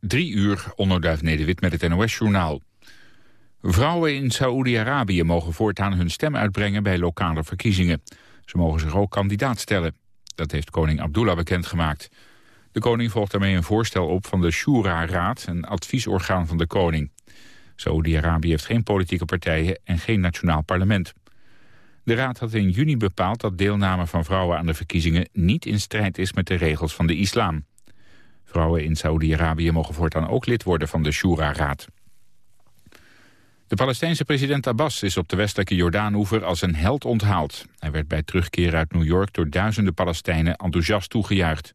Drie uur, onderduif Nederwit met het NOS-journaal. Vrouwen in Saoedi-Arabië mogen voortaan hun stem uitbrengen bij lokale verkiezingen. Ze mogen zich ook kandidaat stellen. Dat heeft koning Abdullah bekendgemaakt. De koning volgt daarmee een voorstel op van de Shura-raad, een adviesorgaan van de koning. Saoedi-Arabië heeft geen politieke partijen en geen nationaal parlement. De raad had in juni bepaald dat deelname van vrouwen aan de verkiezingen niet in strijd is met de regels van de islam. Vrouwen in Saoedi-Arabië mogen voortaan ook lid worden van de Shura-raad. De Palestijnse president Abbas is op de westelijke Jordaanoever als een held onthaald. Hij werd bij terugkeer uit New York door duizenden Palestijnen enthousiast toegejuicht.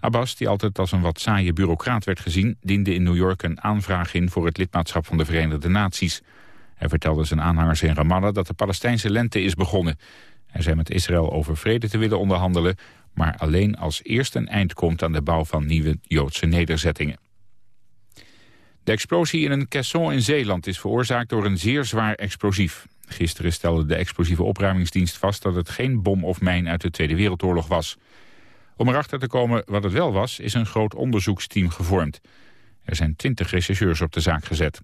Abbas, die altijd als een wat saaie bureaucraat werd gezien... diende in New York een aanvraag in voor het lidmaatschap van de Verenigde Naties. Hij vertelde zijn aanhangers in Ramallah dat de Palestijnse lente is begonnen. Hij zei met Israël over vrede te willen onderhandelen... maar alleen als eerst een eind komt aan de bouw van nieuwe Joodse nederzettingen. De explosie in een caisson in Zeeland is veroorzaakt door een zeer zwaar explosief. Gisteren stelde de explosieve opruimingsdienst vast dat het geen bom of mijn uit de Tweede Wereldoorlog was. Om erachter te komen wat het wel was, is een groot onderzoeksteam gevormd. Er zijn twintig rechercheurs op de zaak gezet.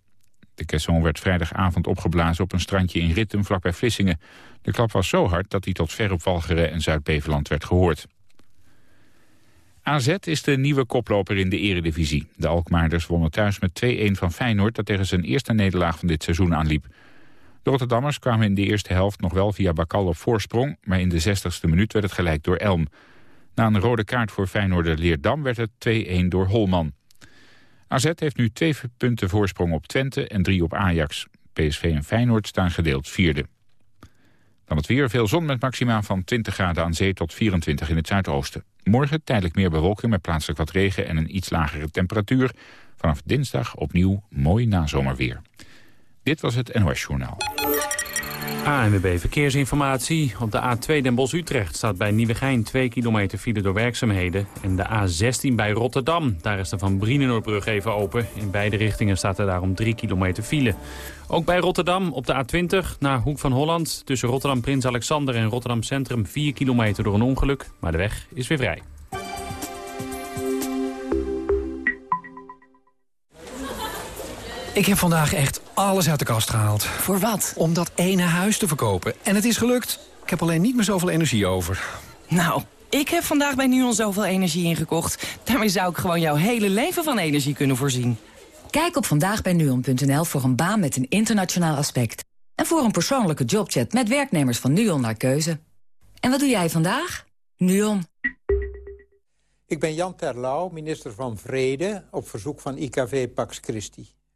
De caisson werd vrijdagavond opgeblazen op een strandje in Rittem vlakbij Vlissingen. De klap was zo hard dat hij tot ver op Walcheren en Zuid-Beveland werd gehoord. AZ is de nieuwe koploper in de eredivisie. De Alkmaarders wonnen thuis met 2-1 van Feyenoord... dat tegen zijn eerste nederlaag van dit seizoen aanliep. De Rotterdammers kwamen in de eerste helft nog wel via Bakal op voorsprong... maar in de 60ste minuut werd het gelijk door Elm. Na een rode kaart voor Feyenoorder Leerdam werd het 2-1 door Holman. AZ heeft nu twee punten voorsprong op Twente en drie op Ajax. PSV en Feyenoord staan gedeeld vierde. Dan het weer, veel zon met maxima van 20 graden aan zee tot 24 in het zuidoosten. Morgen tijdelijk meer bewolking met plaatselijk wat regen en een iets lagere temperatuur. Vanaf dinsdag opnieuw mooi nazomerweer. Dit was het NOS Journaal. ANWB Verkeersinformatie. Op de A2 Den Bosch-Utrecht staat bij Nieuwegein 2 kilometer file door werkzaamheden. En de A16 bij Rotterdam. Daar is de Van Brienenoordbrug even open. In beide richtingen staat er daarom 3 kilometer file. Ook bij Rotterdam op de A20 naar Hoek van Holland. Tussen Rotterdam Prins Alexander en Rotterdam Centrum 4 kilometer door een ongeluk. Maar de weg is weer vrij. Ik heb vandaag echt alles uit de kast gehaald. Voor wat? Om dat ene huis te verkopen. En het is gelukt. Ik heb alleen niet meer zoveel energie over. Nou, ik heb vandaag bij NUON zoveel energie ingekocht. Daarmee zou ik gewoon jouw hele leven van energie kunnen voorzien. Kijk op vandaagbijnuon.nl voor een baan met een internationaal aspect. En voor een persoonlijke jobchat met werknemers van NUON naar keuze. En wat doe jij vandaag? NUON. Ik ben Jan Terlouw, minister van Vrede, op verzoek van IKV Pax Christi.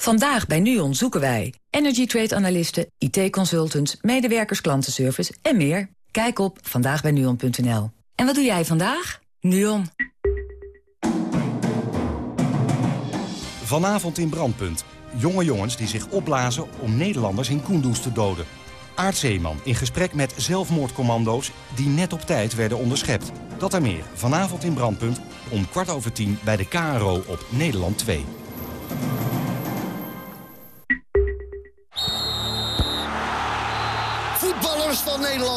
Vandaag bij NUON zoeken wij energy trade analisten, IT-consultants, medewerkers klantenservice en meer. Kijk op vandaagbijnuon.nl. En wat doe jij vandaag? NUON. Vanavond in Brandpunt. Jonge jongens die zich opblazen om Nederlanders in Kunduz te doden. Aart Zeeman in gesprek met zelfmoordcommando's die net op tijd werden onderschept. Dat en meer vanavond in Brandpunt om kwart over tien bij de KRO op Nederland 2.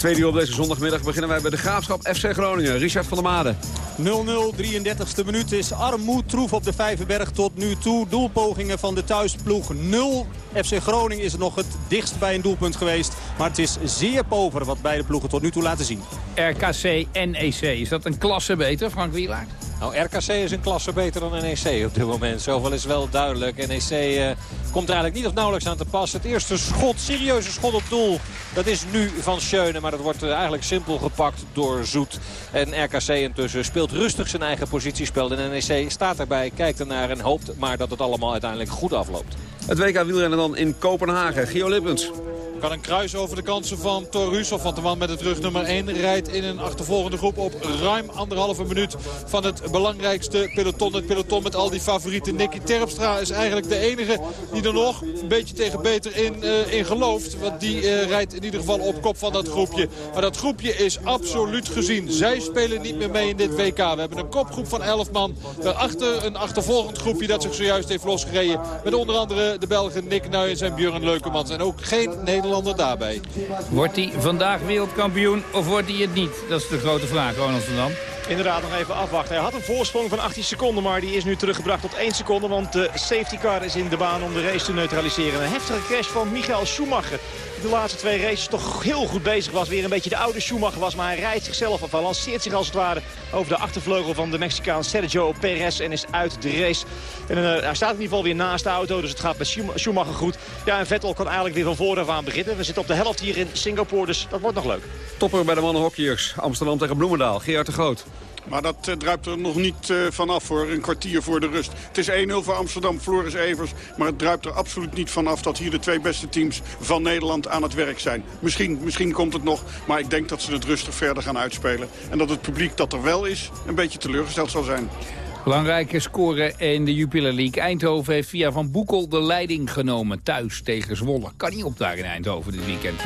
Tweede uur op deze zondagmiddag beginnen wij bij de Graafschap FC Groningen. Richard van der Made. 0-0, 33ste minuut is armoed troef op de Vijverberg tot nu toe. Doelpogingen van de thuisploeg 0. FC Groningen is nog het dichtst bij een doelpunt geweest. Maar het is zeer pover wat beide ploegen tot nu toe laten zien. RKC NEC, is dat een klasse beter, Frank Wielaert? Nou, RKC is een klasse beter dan NEC op dit moment. Zoveel is wel duidelijk. NEC uh, komt er eigenlijk niet of nauwelijks aan te pas. Het eerste schot, serieuze schot op doel, dat is nu van Schöne. Maar dat wordt uh, eigenlijk simpel gepakt door Zoet. En RKC intussen speelt rustig zijn eigen positiespel. En NEC staat erbij, kijkt ernaar en hoopt maar dat het allemaal uiteindelijk goed afloopt. Het WK wielrennen dan in Kopenhagen. Gio Lippens. Kan een kruis over de kansen van Torusov. Want de man met het rug nummer 1 rijdt in een achtervolgende groep op ruim anderhalve minuut van het belangrijkste peloton. Het peloton met al die favorieten. Nicky Terpstra is eigenlijk de enige die er nog een beetje tegen beter in, uh, in gelooft. Want die uh, rijdt in ieder geval op kop van dat groepje. Maar dat groepje is absoluut gezien. Zij spelen niet meer mee in dit WK. We hebben een kopgroep van 11 man. Daarachter een achtervolgend groepje dat zich zojuist heeft losgereden. Met onder andere de Belgen Nick Nuyens en Björn Leukemans. En ook geen Nederlander daarbij. Wordt hij vandaag wereldkampioen of wordt hij het niet? Dat is de grote vraag, Ronald van Dam. Inderdaad, nog even afwachten. Hij had een voorsprong van 18 seconden, maar die is nu teruggebracht tot 1 seconde. Want de safety car is in de baan om de race te neutraliseren. Een heftige crash van Michael Schumacher. De laatste twee races toch heel goed bezig was. Weer een beetje de oude Schumacher was, maar hij rijdt zichzelf of hij lanceert zich als het ware over de achtervleugel van de Mexicaan Sergio Perez en is uit de race. En uh, hij staat in ieder geval weer naast de auto, dus het gaat met Schumacher goed. Ja, en Vettel kan eigenlijk weer van vooraf aan beginnen. We zitten op de helft hier in Singapore, dus dat wordt nog leuk. Topper bij de mannenhockeyers. Amsterdam tegen Bloemendaal. Gerard de Groot. Maar dat uh, druipt er nog niet uh, vanaf voor een kwartier voor de rust. Het is 1-0 voor Amsterdam, Floris Evers. Maar het druipt er absoluut niet vanaf dat hier de twee beste teams van Nederland aan het werk zijn. Misschien, misschien komt het nog, maar ik denk dat ze het rustig verder gaan uitspelen. En dat het publiek dat er wel is, een beetje teleurgesteld zal zijn. Belangrijke score in de Jupiler League. Eindhoven heeft via Van Boekel de leiding genomen thuis tegen Zwolle. Kan niet op daar in Eindhoven dit weekend.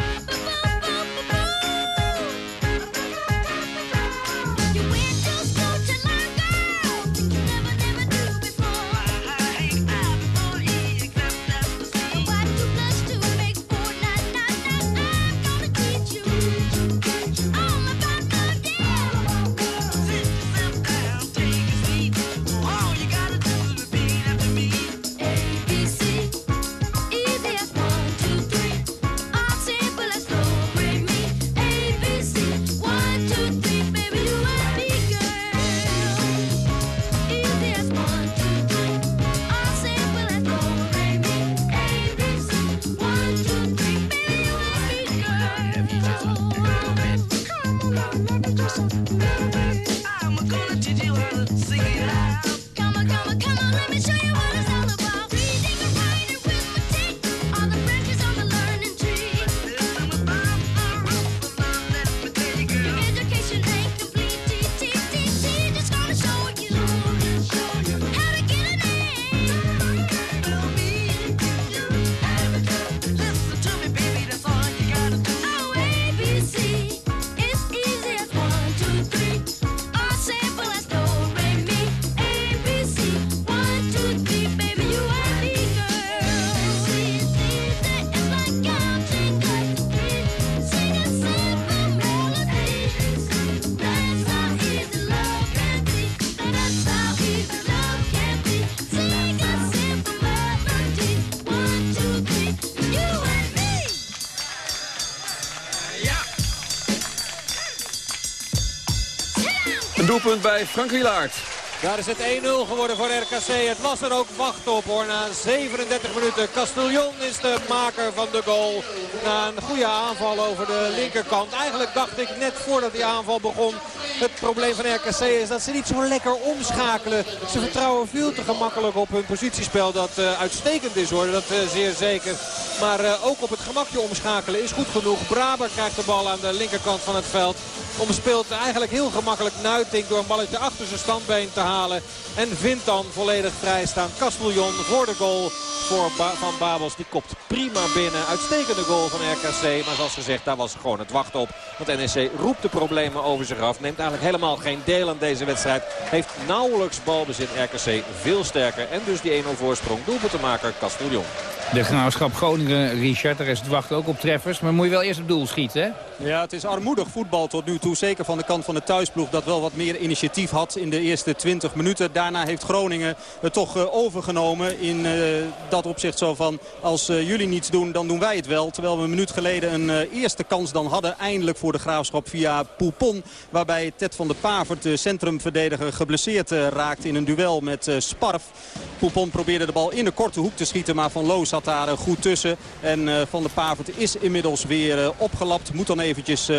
Bij Frank Wielaert. Daar is het 1-0 geworden voor RKC. Het was er ook wacht op hoor. Na 37 minuten. Castellon is de maker van de goal. Na een goede aanval over de linkerkant. Eigenlijk dacht ik net voordat die aanval begon. Het probleem van RKC is dat ze niet zo lekker omschakelen. Ze vertrouwen veel te gemakkelijk op hun positiespel. Dat uh, uitstekend is hoor. Dat uh, zeer zeker. Maar uh, ook op het gemakje omschakelen is goed genoeg. Braber krijgt de bal aan de linkerkant van het veld. Omspeelt eigenlijk heel gemakkelijk Nuiting door een balletje achter zijn standbeen te halen. En vindt dan volledig vrijstaan Castellon voor de goal voor van Babels. Die kopt prima binnen. Uitstekende goal van RKC. Maar zoals gezegd, daar was gewoon het wachten op. Want NEC roept de problemen over zich af. Neemt eigenlijk helemaal geen deel aan deze wedstrijd. Heeft nauwelijks balbezit RKC veel sterker. En dus die 1-0 voorsprong. Doelpuntenmaker Castellon. De graafschap Groningen, Richard, daar is het wachten ook op treffers. Maar moet je wel eerst op doel schieten, hè? Ja, het is armoedig voetbal tot nu toe. Zeker van de kant van de thuisploeg dat wel wat meer initiatief had in de eerste 20 minuten. Daarna heeft Groningen het toch uh, overgenomen in uh, dat opzicht zo van... als uh, jullie niets doen, dan doen wij het wel. Terwijl we een minuut geleden een eerste kans dan hadden. Eindelijk voor de graafschap via Poupon. Waarbij Ted van de Pavert, de centrumverdediger, geblesseerd raakt in een duel met Sparf. Poupon probeerde de bal in de korte hoek te schieten. Maar Van Loos zat daar goed tussen. En Van de Pavert is inmiddels weer opgelapt. Moet dan eventjes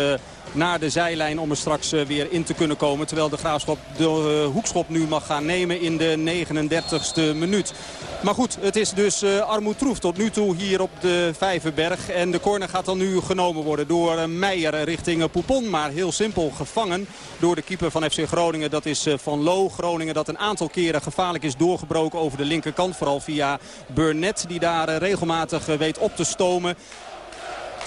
naar de zijlijn om er straks uh, weer in te kunnen komen. Terwijl de Graafschap de uh, hoekschop nu mag gaan nemen in de 39ste minuut. Maar goed, het is dus armoedtroef tot nu toe hier op de Vijverberg. En de corner gaat dan nu genomen worden door Meijer richting Poupon. Maar heel simpel gevangen door de keeper van FC Groningen. Dat is Van Loo. Groningen dat een aantal keren gevaarlijk is doorgebroken over de linkerkant. Vooral via Burnett die daar regelmatig weet op te stomen.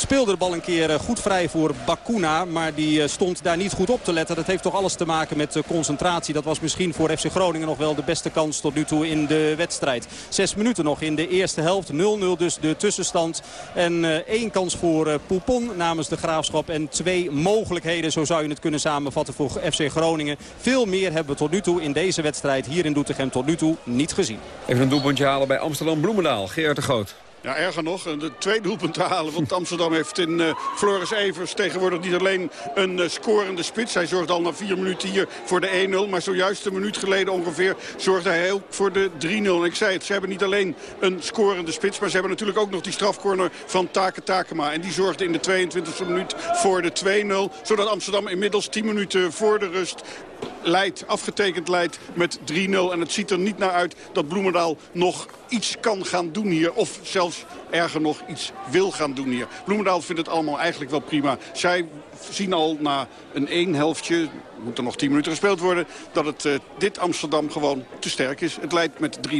Speelde de bal een keer eh, goed vrij voor Bakuna. Maar die eh, stond daar niet goed op te letten. Dat heeft toch alles te maken met eh, concentratie. Dat was misschien voor FC Groningen nog wel de beste kans tot nu toe in de wedstrijd. Zes minuten nog in de eerste helft. 0-0 dus de tussenstand. En één kans voor Poupon namens de Graafschap. En twee mogelijkheden, zo zou je het kunnen samenvatten voor FC Groningen. Veel meer hebben we tot nu toe in deze wedstrijd hier in Doetinchem tot nu toe niet gezien. Even een doelpuntje halen bij Amsterdam-Bloemendaal. Gerard de Groot. Ja, erger nog, de twee doelpunten halen. Want Amsterdam heeft in uh, Floris Evers tegenwoordig niet alleen een uh, scorende spits. Hij zorgt al na vier minuten hier voor de 1-0. Maar zojuist een minuut geleden ongeveer zorgde hij ook voor de 3-0. En ik zei het, ze hebben niet alleen een scorende spits. Maar ze hebben natuurlijk ook nog die strafcorner van Take Takema. En die zorgde in de 22e minuut voor de 2-0. Zodat Amsterdam inmiddels 10 minuten voor de rust leidt, afgetekend leidt met 3-0. En het ziet er niet naar uit dat Bloemendaal nog iets kan gaan doen hier. Of zelfs erger nog iets wil gaan doen hier. Bloemendaal vindt het allemaal eigenlijk wel prima. Zij zien al na een één helftje, moet er nog 10 minuten gespeeld worden... dat het, uh, dit Amsterdam gewoon te sterk is. Het leidt met 3-0.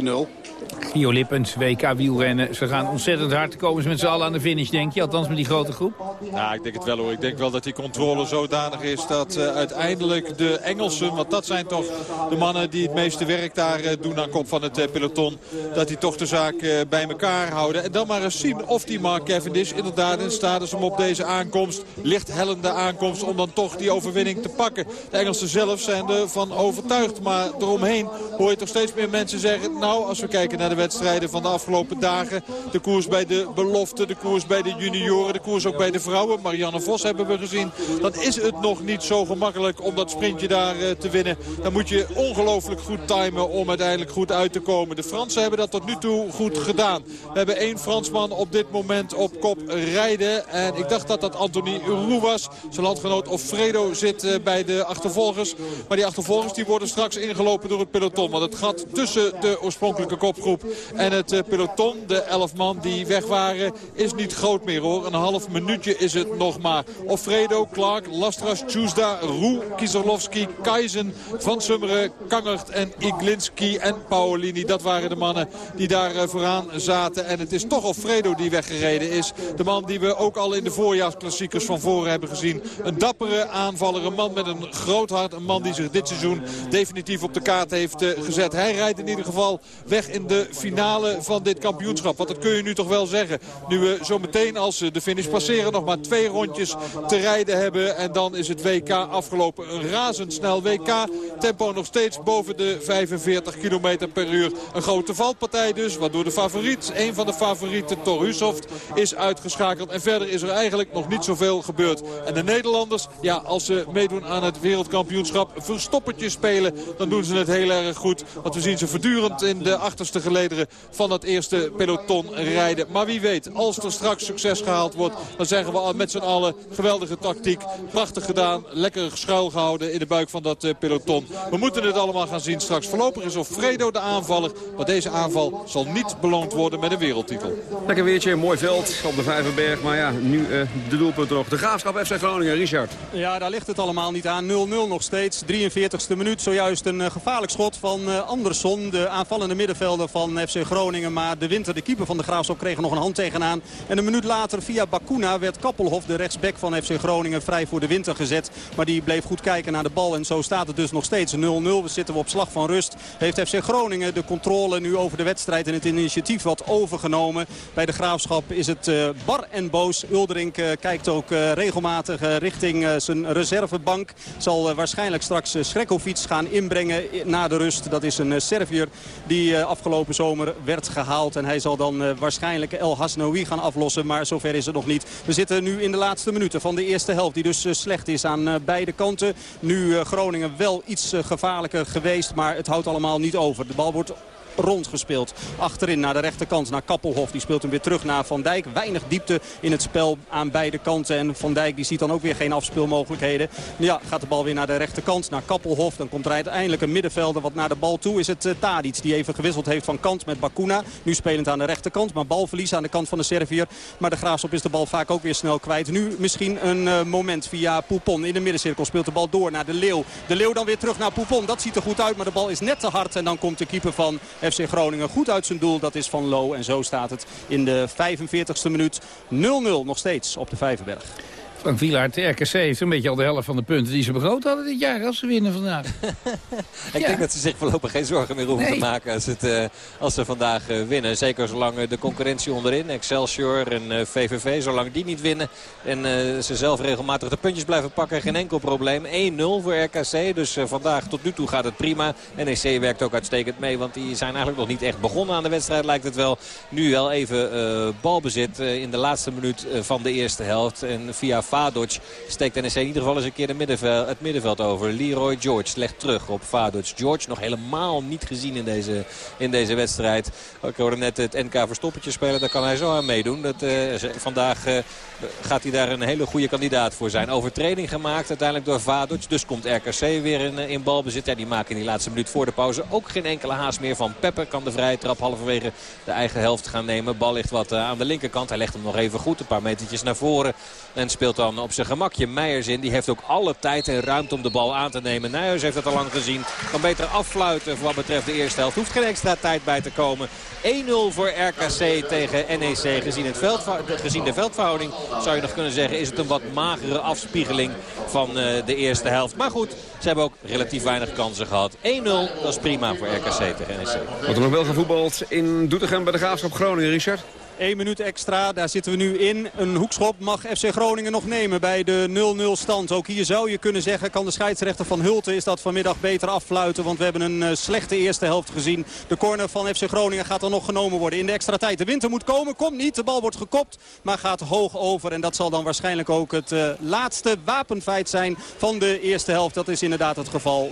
Gio Lippens, WK wielrennen. Ze gaan ontzettend hard komen ze met z'n allen aan de finish, denk je? Althans met die grote groep. Ja, ik denk het wel hoor. Ik denk wel dat die controle zodanig is dat uh, uiteindelijk de Engelsen... want dat zijn toch de mannen die het meeste werk daar uh, doen aan kop van het peloton... dat die toch de zaak bij elkaar houden. En dan maar eens zien of die Mark Cavendish inderdaad in staat is om op deze aankomst... licht hellende aankomst om dan toch die overwinning te pakken. De Engelsen zelf zijn ervan overtuigd. Maar eromheen hoor je toch steeds meer mensen zeggen... nou, als we kijken naar de wedstrijden van de afgelopen dagen... de koers bij de belofte, de koers bij de junioren... de koers ook bij de vrouwen, Marianne Vos hebben we gezien... dan is het nog niet zo gemakkelijk om dat sprintje daar uh, te winnen. Dan moet je ongelooflijk goed timen om uiteindelijk goed uit te komen. De Fransen hebben dat tot nu toe goed gedaan. We hebben één Fransman op dit moment op kop rijden. En ik dacht dat dat Anthony Roux was. Zijn landgenoot Offredo zit uh, bij de achtervolgers. Maar die achtervolgers die worden straks ingelopen door het peloton. Want het gat tussen de oorspronkelijke kopgroep en het uh, peloton, de elf man die weg waren, is niet groot meer hoor. Een half minuutje is het nog maar. Offredo, Clark, Lastras, Tjusda, Roe, Kieserlovski, Kaizen, Van Summeren, Kangert en Iglinski en Paolini. Dat waren de mannen die daar uh, vooraan zaten. En het is toch Offredo die weggereden is. De man die we ook al in de voorjaarsklassiekers van voren hebben gezien. Een dappere aanvaller, een man met een groot hart. Een man die zich dit seizoen definitief op de kaart heeft uh, gezet. Hij rijdt in ieder geval weg in de finale van dit kampioenschap. Want dat kun je nu toch wel zeggen. Nu we zo meteen als ze de finish passeren nog maar twee rondjes te rijden hebben. En dan is het WK afgelopen. Een razendsnel WK. Tempo nog steeds boven de 45 km per uur. Een grote valpartij dus. Waardoor de favoriet, een van de favorieten, Torhushoft, is uitgeschakeld. En verder is er eigenlijk nog niet zoveel gebeurd. En de Nederlanders, ja, als ze meedoen aan het wereldkampioenschap verstoppertje spelen, dan doen ze het heel erg goed. Want we zien ze voortdurend in de achterste gelederen van het eerste peloton rijden. Maar wie weet, als er straks succes gehaald wordt, dan zeggen we met z'n allen geweldige tactiek. Prachtig gedaan, lekker schuil gehouden in de buik van dat peloton. We moeten het allemaal gaan zien straks. Voorlopig is Fredo de aanvaller, maar deze aanval zal niet beloond worden met een wereldtitel. Lekker weertje, mooi veld op de Vijverberg. Maar ja, nu uh, de doelpunt erop. De Graafschap FC Richard. Ja, daar ligt het allemaal niet aan. 0-0 nog steeds. 43ste minuut. Zojuist een eh, gevaarlijk schot van uh, Andersson. De aanvallende middenvelder van FC Groningen. Maar de winter, de keeper van de Graafschap, kreeg nog een hand tegenaan. En een minuut later via Bakuna werd Kappelhof, de rechtsback van FC Groningen, vrij voor de winter gezet. Maar die bleef goed kijken naar de bal. En zo staat het dus nog steeds 0-0. We zitten op slag van rust. Heeft FC Groningen de controle nu over de wedstrijd en het initiatief wat overgenomen. Bij de Graafschap is het uh, bar en boos. Uldering kijkt ook regelmatig richting zijn reservebank. Zal waarschijnlijk straks Schrekkovic gaan inbrengen na de rust. Dat is een Servier die afgelopen zomer werd gehaald. En hij zal dan waarschijnlijk El Hasnoui gaan aflossen. Maar zover is het nog niet. We zitten nu in de laatste minuten van de eerste helft. Die dus slecht is aan beide kanten. Nu Groningen wel iets gevaarlijker geweest. Maar het houdt allemaal niet over. De bal wordt rondgespeeld. Achterin naar de rechterkant naar Kappelhof. Die speelt hem weer terug naar Van Dijk. Weinig diepte in het spel aan beide kanten. En Van Dijk die ziet dan ook weer geen afspeelmogelijkheden. Ja, gaat de bal weer naar de rechterkant, naar Kappelhof. Dan komt er uiteindelijk een middenvelder wat naar de bal toe. Is het uh, Tadic die even gewisseld heeft van kant met Bakuna. Nu spelend aan de rechterkant, maar balverlies aan de kant van de Servier. Maar de Graafschap is de bal vaak ook weer snel kwijt. Nu misschien een uh, moment via Poupon in de middencirkel. Speelt de bal door naar de Leeuw. De Leeuw dan weer terug naar Poupon. Dat ziet er goed uit, maar de bal is net te hard. En dan komt de keeper van FC Groningen goed uit zijn doel. Dat is Van Lo. En zo staat het in de 45ste minuut 0-0 nog steeds op de Vijverberg. Frank Wielaert, de RKC heeft een beetje al de helft van de punten die ze begroot hadden dit jaar als ze winnen vandaag. ik denk dat ze zich voorlopig geen zorgen meer hoeven te maken als, het, uh, als ze vandaag uh, winnen. Zeker zolang uh, de concurrentie onderin, Excelsior en VVV, zolang die niet winnen. En ze zelf regelmatig de puntjes blijven pakken, geen enkel probleem. 1-0 voor RKC, dus vandaag tot nu toe gaat het prima. NEC werkt ook uitstekend mee, want die zijn eigenlijk nog niet echt begonnen aan de wedstrijd lijkt het wel. Nu wel even balbezit in de laatste minuut van de eerste helft. En via Vadoc steekt NEC in ieder geval eens een keer middenveld, het middenveld over. Leroy George legt terug op Vadoc. George nog helemaal niet gezien in deze, in deze wedstrijd. Ik hoorde net het NK Verstoppertje spelen. Daar kan hij zo aan meedoen. Dat, uh, vandaag uh, gaat hij daar een hele goede kandidaat voor zijn. Overtreding gemaakt uiteindelijk door Vadoc. Dus komt RKC weer in, in balbezit. Ja, die maken in die laatste minuut voor de pauze ook geen enkele haast meer van Pepper. Kan de vrije trap halverwege de eigen helft gaan nemen. Bal ligt wat aan de linkerkant. Hij legt hem nog even goed. Een paar metertjes naar voren. En speelt dan op zijn gemakje Meijers in. Die heeft ook alle tijd en ruimte om de bal aan te nemen. Nijers heeft het al lang gezien. Kan beter affluiten voor wat betreft de eerste helft. Hoeft geen extra tijd bij te komen. 1-0 voor RKC tegen NEC. Gezien, het gezien de veldverhouding zou je nog kunnen zeggen... is het een wat magere afspiegeling van uh, de eerste helft. Maar goed, ze hebben ook relatief weinig kansen gehad. 1-0, dat is prima voor RKC tegen NEC. Wat er nog wel gevoetbald in Doetinchem bij de Graafschap Groningen, Richard? 1 minuut extra, daar zitten we nu in. Een hoekschop mag FC Groningen nog nemen bij de 0-0 stand. Ook hier zou je kunnen zeggen, kan de scheidsrechter van Hulten is dat vanmiddag beter affluiten. Want we hebben een uh, slechte eerste helft gezien. De corner van FC Groningen gaat er nog genomen worden in de extra tijd. De winter moet komen, komt niet. De bal wordt gekopt, maar gaat hoog over. En dat zal dan waarschijnlijk ook het uh, laatste wapenfeit zijn van de eerste helft. Dat is inderdaad het geval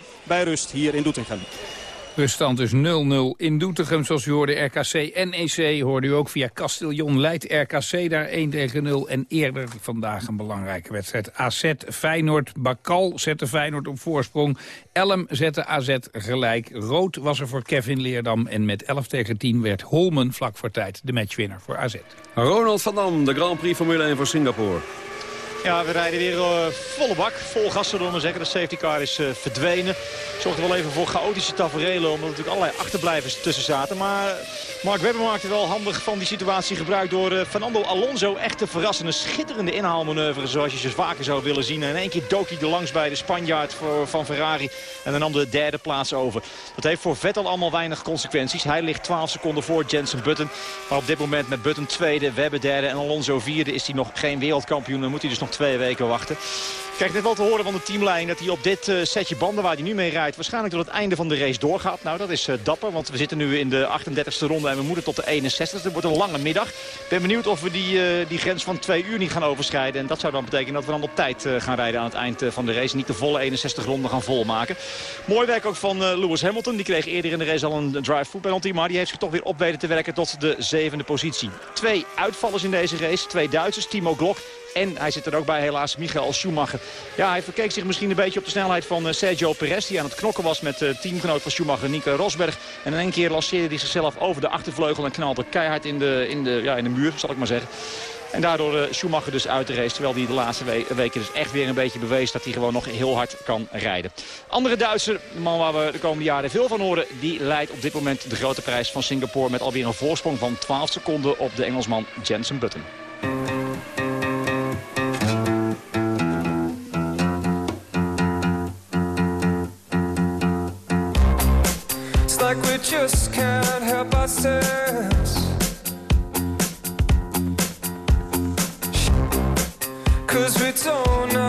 0-0 bij rust hier in Doetinchem. Ruststand is 0-0 in Doetinchem, zoals u hoorde. RKC NEC hoorde u ook via Castellon. Leidt RKC daar 1 tegen 0. En eerder vandaag een belangrijke wedstrijd. AZ Feyenoord. Bakal zette Feyenoord op voorsprong. Elm zette AZ gelijk. Rood was er voor Kevin Leerdam. En met 11 tegen 10 werd Holmen vlak voor tijd de matchwinner voor AZ. Ronald van Dam, de Grand Prix Formule 1 voor Singapore. Ja, we rijden weer uh, volle bak. Vol gas, zullen we maar zeggen. De safety car is uh, verdwenen. Zorgde wel even voor chaotische tafereelen. Omdat er natuurlijk allerlei achterblijvers tussen zaten. Maar Mark Webber maakte wel handig van die situatie gebruik door uh, Fernando Alonso. Echt te verrassen. Een schitterende inhaalmanoeuvre zoals je ze vaker zou willen zien. En in één keer dook hij er langs bij de Spanjaard voor, van Ferrari. En dan nam de derde plaats over. Dat heeft voor Vettel allemaal weinig consequenties. Hij ligt 12 seconden voor Jensen Button. Maar op dit moment met Button tweede, Webber derde en Alonso vierde... is hij nog geen wereldkampioen. Dan moet hij dus nog twee weken wachten. Ik krijg net wel te horen van de teamlijn dat hij op dit uh, setje banden waar hij nu mee rijdt... waarschijnlijk tot het einde van de race doorgaat. Nou, dat is uh, dapper, want we zitten nu in de 38e ronde en we moeten tot de 61e. Het wordt een lange middag. Ik ben benieuwd of we die, uh, die grens van twee uur niet gaan overschrijden. En dat zou dan betekenen dat we dan op tijd gaan rijden aan het eind van de race. Niet de volle 61 ronden gaan volmaken. Mooi werk ook van Lewis Hamilton. Die kreeg eerder in de race al een drive-through penalty. Maar die heeft zich toch weer op weten te werken tot de zevende positie. Twee uitvallers in deze race. Twee Duitsers, Timo Glock en hij zit er ook bij helaas, Michael Schumacher. Ja, hij verkeek zich misschien een beetje op de snelheid van uh, Sergio Perez... die aan het knokken was met uh, teamgenoot van Schumacher, Nico Rosberg. En in één keer lanceerde hij zichzelf over de achtervleugel... en knalde keihard in de, in de, ja, in de muur, zal ik maar zeggen. En daardoor Schumacher dus uit de race. Terwijl hij de laatste weken dus echt weer een beetje bewees dat hij gewoon nog heel hard kan rijden. Andere Duitser, de man waar we de komende jaren veel van horen... die leidt op dit moment de grote prijs van Singapore... met alweer een voorsprong van 12 seconden op de Engelsman Jensen Button. Just can't help ourselves. Cause we don't know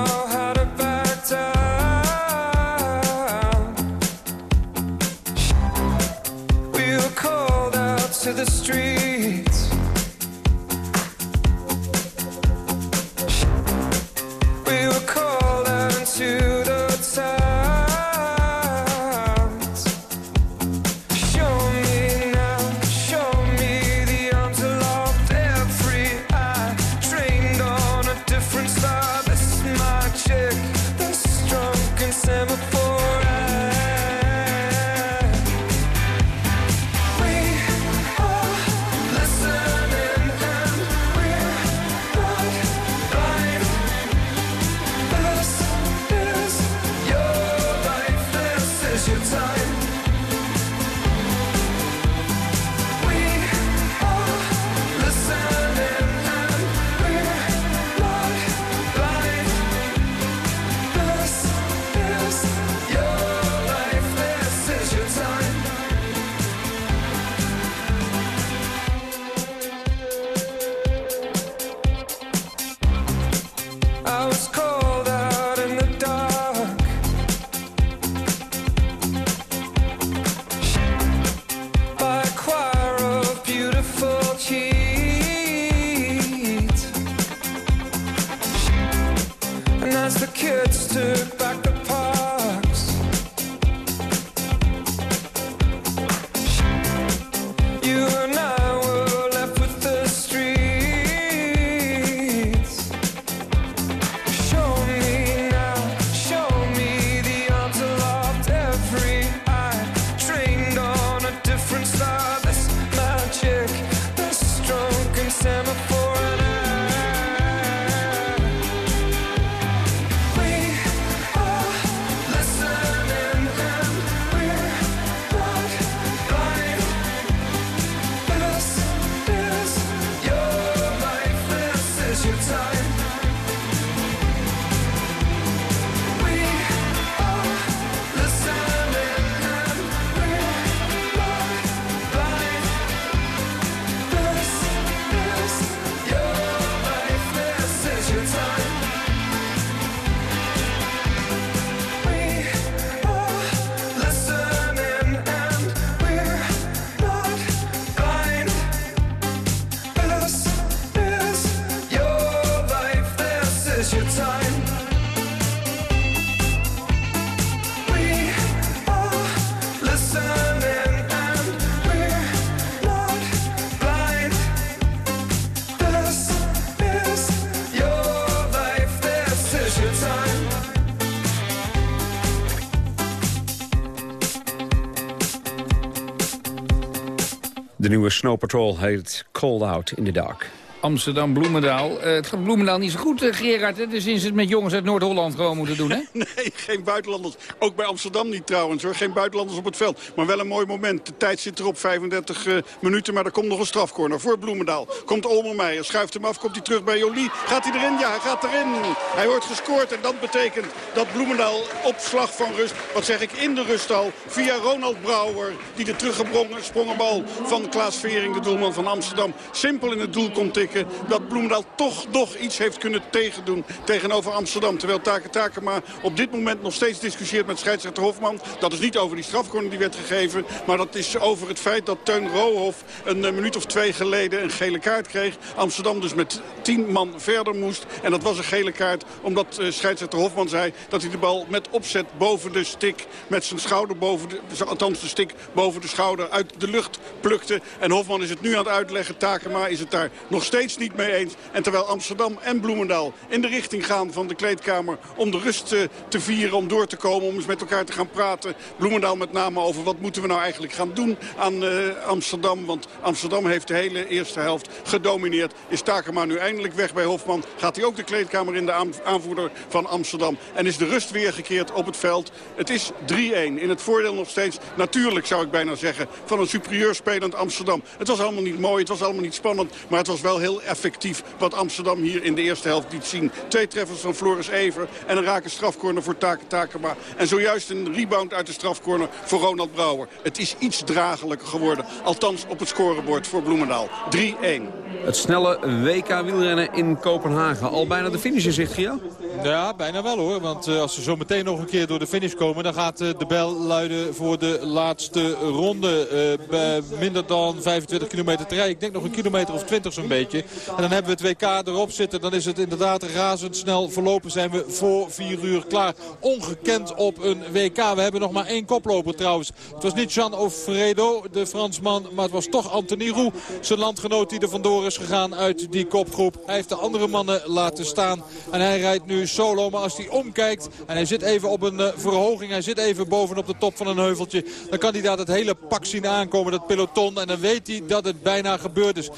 De nieuwe Snow Patrol heet Cold Out in the Dark. Amsterdam-Bloemendaal. Uh, het gaat Bloemendaal niet zo goed, uh, Gerard. Hè? Dus sinds het met jongens uit Noord-Holland gewoon moeten doen, hè? nee, geen buitenlanders. Ook bij Amsterdam niet trouwens, hoor. Geen buitenlanders op het veld. Maar wel een mooi moment. De tijd zit erop, 35 uh, eh, minuten. Maar er komt nog een strafcorner voor Bloemendaal. Komt Olmermeijer, schuift hem af, komt hij terug bij Jolie. Gaat hij erin? Ja, hij gaat erin. Hij wordt gescoord en dat betekent dat Bloemendaal op slag van rust... wat zeg ik, in de rustal, via Ronald Brouwer... die de teruggesprongen bal van Klaas Vering, de doelman van Amsterdam... simpel in het doel komt tikken dat Bloemendaal toch nog iets heeft kunnen tegendoen tegenover Amsterdam. Terwijl Take Takema op dit moment nog steeds discussieert met scheidsrechter Hofman. Dat is niet over die strafcorner die werd gegeven. Maar dat is over het feit dat Teun Roohof een eh, minuut of twee geleden een gele kaart kreeg. Amsterdam dus met tien man verder moest. En dat was een gele kaart omdat uh, scheidsrechter Hofman zei dat hij de bal met opzet boven de stik. Met zijn schouder boven de, althans de stik boven de schouder uit de lucht plukte. En Hofman is het nu aan het uitleggen. Takema is het daar nog steeds steeds niet mee eens. En terwijl Amsterdam en Bloemendaal in de richting gaan van de kleedkamer... om de rust te, te vieren, om door te komen, om eens met elkaar te gaan praten. Bloemendaal met name over wat moeten we nou eigenlijk gaan doen aan uh, Amsterdam. Want Amsterdam heeft de hele eerste helft gedomineerd. Is Takema nu eindelijk weg bij Hofman? Gaat hij ook de kleedkamer in de aanvoerder van Amsterdam? En is de rust weer gekeerd op het veld? Het is 3-1. In het voordeel nog steeds, natuurlijk zou ik bijna zeggen... van een superieur spelend Amsterdam. Het was allemaal niet mooi, het was allemaal niet spannend... maar het was wel heel effectief wat Amsterdam hier in de eerste helft liet zien. Twee treffers van Floris Ever en een raken strafcorner voor Take Takema. En zojuist een rebound uit de strafcorner voor Ronald Brouwer. Het is iets dragelijker geworden, althans op het scorebord voor Bloemendaal. 3-1. Het snelle WK wielrennen in Kopenhagen. Al bijna de finish in zicht, Gio? Ja, bijna wel hoor. Want uh, als ze zo meteen nog een keer door de finish komen... dan gaat uh, de bel luiden voor de laatste ronde. Uh, minder dan 25 kilometer te rijden. Ik denk nog een kilometer of 20 zo'n beetje. En dan hebben we het WK erop zitten. Dan is het inderdaad razendsnel verlopen. Zijn we voor 4 uur klaar. Ongekend op een WK. We hebben nog maar één koploper trouwens. Het was niet Jean Ofredo, de Fransman. Maar het was toch Anthony Roux, zijn landgenoot die er vandoor is gegaan uit die kopgroep. Hij heeft de andere mannen laten staan. En hij rijdt nu solo. Maar als hij omkijkt en hij zit even op een uh, verhoging. Hij zit even bovenop de top van een heuveltje. Dan kan hij daar het hele pak zien aankomen, dat peloton. En dan weet hij dat het bijna gebeurd is. 21,5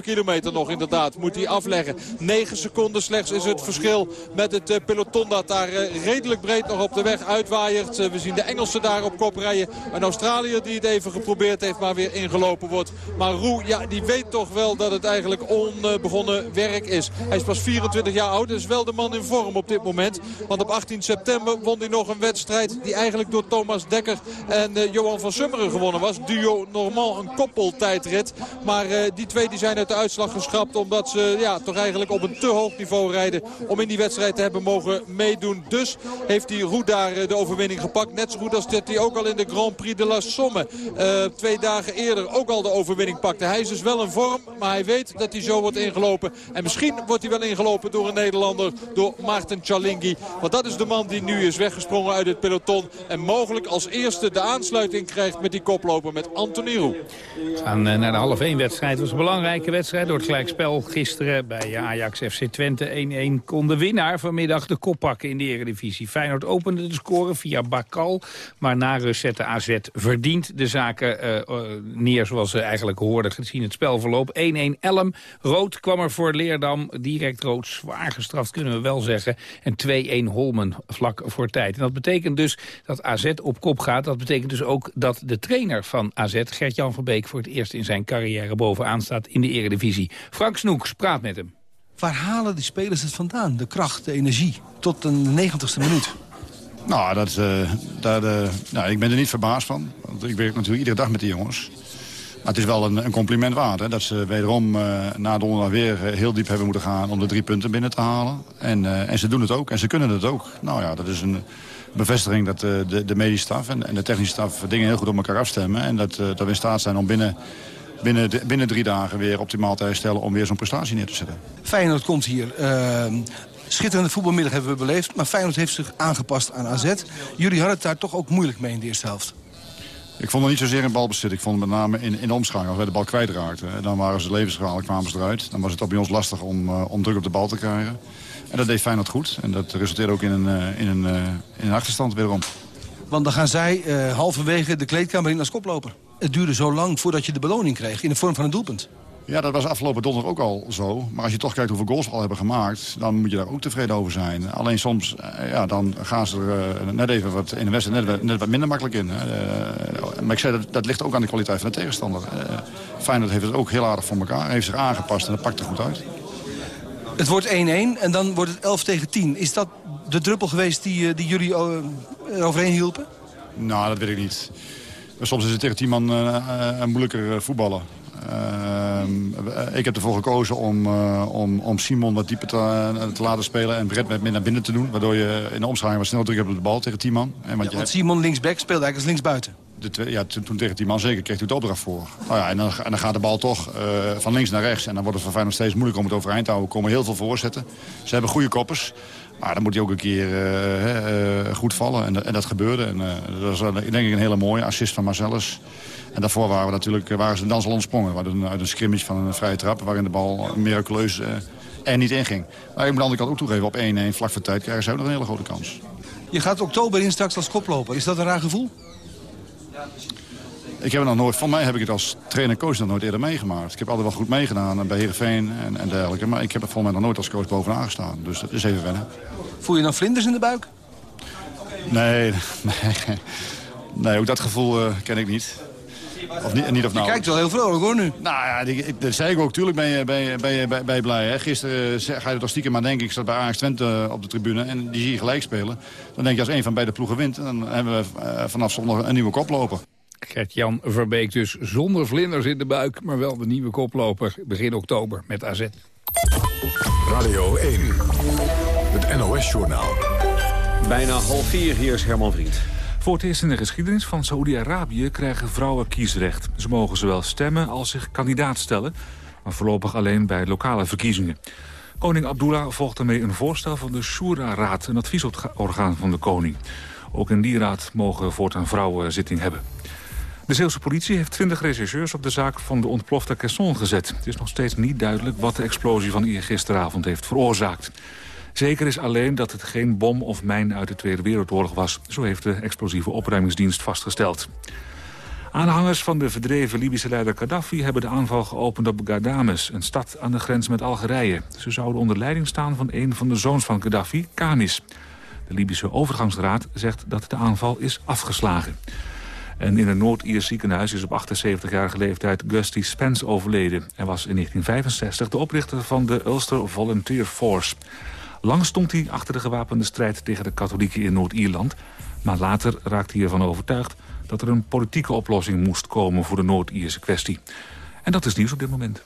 kilometer nog inderdaad moet hij afleggen. 9 seconden slechts is het verschil met het uh, peloton dat daar uh, redelijk breed nog op de weg uitwaaiert. we zien de Engelsen daar op kop rijden. Een Australiër die het even geprobeerd heeft maar weer ingelopen wordt. Maar Roe, ja, die weet toch wel dat het eigenlijk onbegonnen werk is. Hij is pas 24 jaar oud, dus wel de man in vorm op dit moment. Want op 18 september won hij nog een wedstrijd die eigenlijk door Thomas Dekker en Johan van Summeren gewonnen was. Duo normaal een koppeltijdrit. Maar die twee die zijn uit de uitslag geschrapt omdat ze ja, toch eigenlijk op een te hoog niveau rijden om in die wedstrijd te hebben mogen meedoen. Dus heeft hij Roe daar uh, de overwinning gepakt. Net zo goed als dat hij ook al in de Grand Prix de la Somme twee dagen eerder ook al de overwinning pakte. Hij is dus wel in vorm, maar hij weet dat hij zo wordt ingelopen. En misschien wordt hij wel ingelopen door een Nederlander, door Maarten Chalingi. Want dat is de man die nu is weggesprongen uit het peloton. En mogelijk als eerste de aansluiting krijgt met die koploper met Anthony Roux. We gaan naar de half 1 wedstrijd. Was een belangrijke wedstrijd door het gelijkspel gisteren bij Ajax FC Twente 1-1. Kon de winnaar vanmiddag de kop pakken in de eredivisie. Feyenoord opende de score via Bakal. Maar na rust zette AZ verdient de zaken uh, neer zoals ze eigenlijk hoorden gezien het spelverloop. 1-1 Elm. Rood kwam er voor Leerdam. Direct rood. Zwaar gestraft kunnen we wel zeggen. En 2-1 Holmen vlak voor tijd. En dat betekent dus dat AZ op kop gaat. Dat betekent dus ook dat de trainer van AZ, Gert-Jan van Beek... voor het eerst in zijn carrière bovenaan staat in de eredivisie. Frank Snoeks praat met hem. Waar halen die spelers het vandaan? De kracht, de energie, tot de negentigste minuut? Nou, dat, uh, dat, uh, nou, ik ben er niet verbaasd van. Want ik werk natuurlijk iedere dag met die jongens. Maar het is wel een, een compliment waard. Hè, dat ze wederom uh, na donderdag weer heel diep hebben moeten gaan... om de drie punten binnen te halen. En, en ze doen het ook. En ze kunnen het ook. Nou ja, dat is een bevestiging dat de, de medische staf en, en, de technische staf... dingen heel goed op elkaar afstemmen. En dat, dat we in staat zijn om binnen binnen, de, binnen drie dagen weer optimaal te herstellen... om weer zo'n prestatie neer te zetten. Feyenoord komt hier. Uh, schitterende voetbalmiddag hebben we beleefd. Maar Feyenoord heeft zich aangepast aan AZ. Jullie hadden het daar toch ook moeilijk mee in de eerste helft. Ik vond het niet zozeer in balbezit. Ik vond het met name in, in de omschakeling. Als wij de bal kwijtraakten, dan waren ze levensgevaarlijk, kwamen ze eruit. Dan was het ook bij ons lastig om, uh, om druk op de bal te krijgen. En dat deed Feyenoord goed. En dat resulteerde ook in een, uh, in een, uh, in een achterstand wederom. Want dan gaan zij halverwege de kleedkamer in als koploper. Het duurde zo lang voordat je de beloning kreeg in de vorm van een doelpunt. Ja, dat was afgelopen donderdag ook al zo. Maar als je toch kijkt hoeveel goals we al hebben gemaakt... dan moet je daar ook tevreden over zijn. Alleen soms ja, dan gaan ze er net even wat in de wedstrijd net, net wat minder makkelijk in. Uh, maar ik zei, dat, dat ligt ook aan de kwaliteit van de tegenstander. Uh, Feyenoord heeft het ook heel aardig voor elkaar. Heeft zich aangepast en dat pakt er goed uit. Het wordt 1-1 en dan wordt het 11 tegen 10. Is dat de druppel geweest die, die jullie overheen hielpen? Nou, dat weet ik niet. Soms is het tegen tien man uh, moeilijker voetballen. Uh, ik heb ervoor gekozen om, om, om Simon wat dieper te, te, laten spelen en Brett met meer naar binnen te doen. Waardoor je in de omschakeling wat snel druk hebt op de bal tegen 10 man. En want, ja, want Simon linksback speelde eigenlijk als linksbuiten. De twee, ja, toen, tegen 10 man zeker kreeg hij de opdracht voor. Nou ja, en, dan, en dan gaat de bal toch uh, van links naar rechts. En dan wordt het voor Feyenoord steeds moeilijker om het overeind te houden. Er komen heel veel voorzetten. Ze hebben goede koppers. Maar dan moet hij ook een keer uh, uh, goed vallen. En, en, dat gebeurde. En, dat was denk ik een hele mooie assist van Marcellus. En daarvoor waren, we natuurlijk, waren ze dans al ontsprongen. Uit een, uit een scrimmage van een vrije trap waarin de bal miraculeus er niet in ging. Maar ik moet aan de andere kant ook toegeven, op 1-1 vlak voor tijd krijgen ze ook nog een hele grote kans. Je gaat oktober in straks als koploper. Is dat een raar gevoel? Ik heb het nog nooit, van mij heb ik het als trainer-coach nog nooit eerder meegemaakt. Ik heb altijd wel goed meegedaan bij Heerenveen en, en dergelijke. Maar ik heb het volgens mij nog nooit als coach bovenaan gestaan. Dus dat is even wennen. Voel je dan vlinders in de buik? Nee, nee, nee ook dat gevoel uh, ken ik niet. Of niet, niet of nou. Je kijkt wel heel vrolijk hoor nu. Nou ja, die, dat zei ik ook. Tuurlijk ben je, ben je, ben je, ben je blij. Hè? Gisteren ga je toch stiekem maar denken. Ik zat bij Ajax Twente op de tribune en die zie je gelijk spelen. Dan denk je als een van beide ploegen wint. Dan hebben we vanaf zondag een nieuwe koploper. Gert-Jan Verbeek dus zonder vlinders in de buik... maar wel de nieuwe koploper begin oktober met AZ. Radio 1, het NOS-journaal. Bijna half vier, hier is Herman Vriend. Voor het eerst in de geschiedenis van Saoedi-Arabië krijgen vrouwen kiesrecht. Ze mogen zowel stemmen als zich kandidaat stellen, maar voorlopig alleen bij lokale verkiezingen. Koning Abdullah volgt daarmee een voorstel van de Shura-raad, een adviesorgaan van de koning. Ook in die raad mogen voortaan vrouwen zitting hebben. De Zeelse politie heeft 20 rechercheurs op de zaak van de ontplofte caisson gezet. Het is nog steeds niet duidelijk wat de explosie van gisteravond heeft veroorzaakt. Zeker is alleen dat het geen bom of mijn uit de Tweede Wereldoorlog was. Zo heeft de explosieve opruimingsdienst vastgesteld. Aanhangers van de verdreven Libische leider Gaddafi hebben de aanval geopend op Ghadames, een stad aan de grens met Algerije. Ze zouden onder leiding staan van een van de zoons van Gaddafi, Kanis. De Libische overgangsraad zegt dat de aanval is afgeslagen. En in een Noord-Iers ziekenhuis is op 78-jarige leeftijd Gusty Spence overleden. Hij was in 1965 de oprichter van de Ulster Volunteer Force. Lang stond hij achter de gewapende strijd tegen de katholieken in Noord-Ierland. Maar later raakte hij ervan overtuigd dat er een politieke oplossing moest komen voor de Noord-Ierse kwestie. En dat is nieuws op dit moment.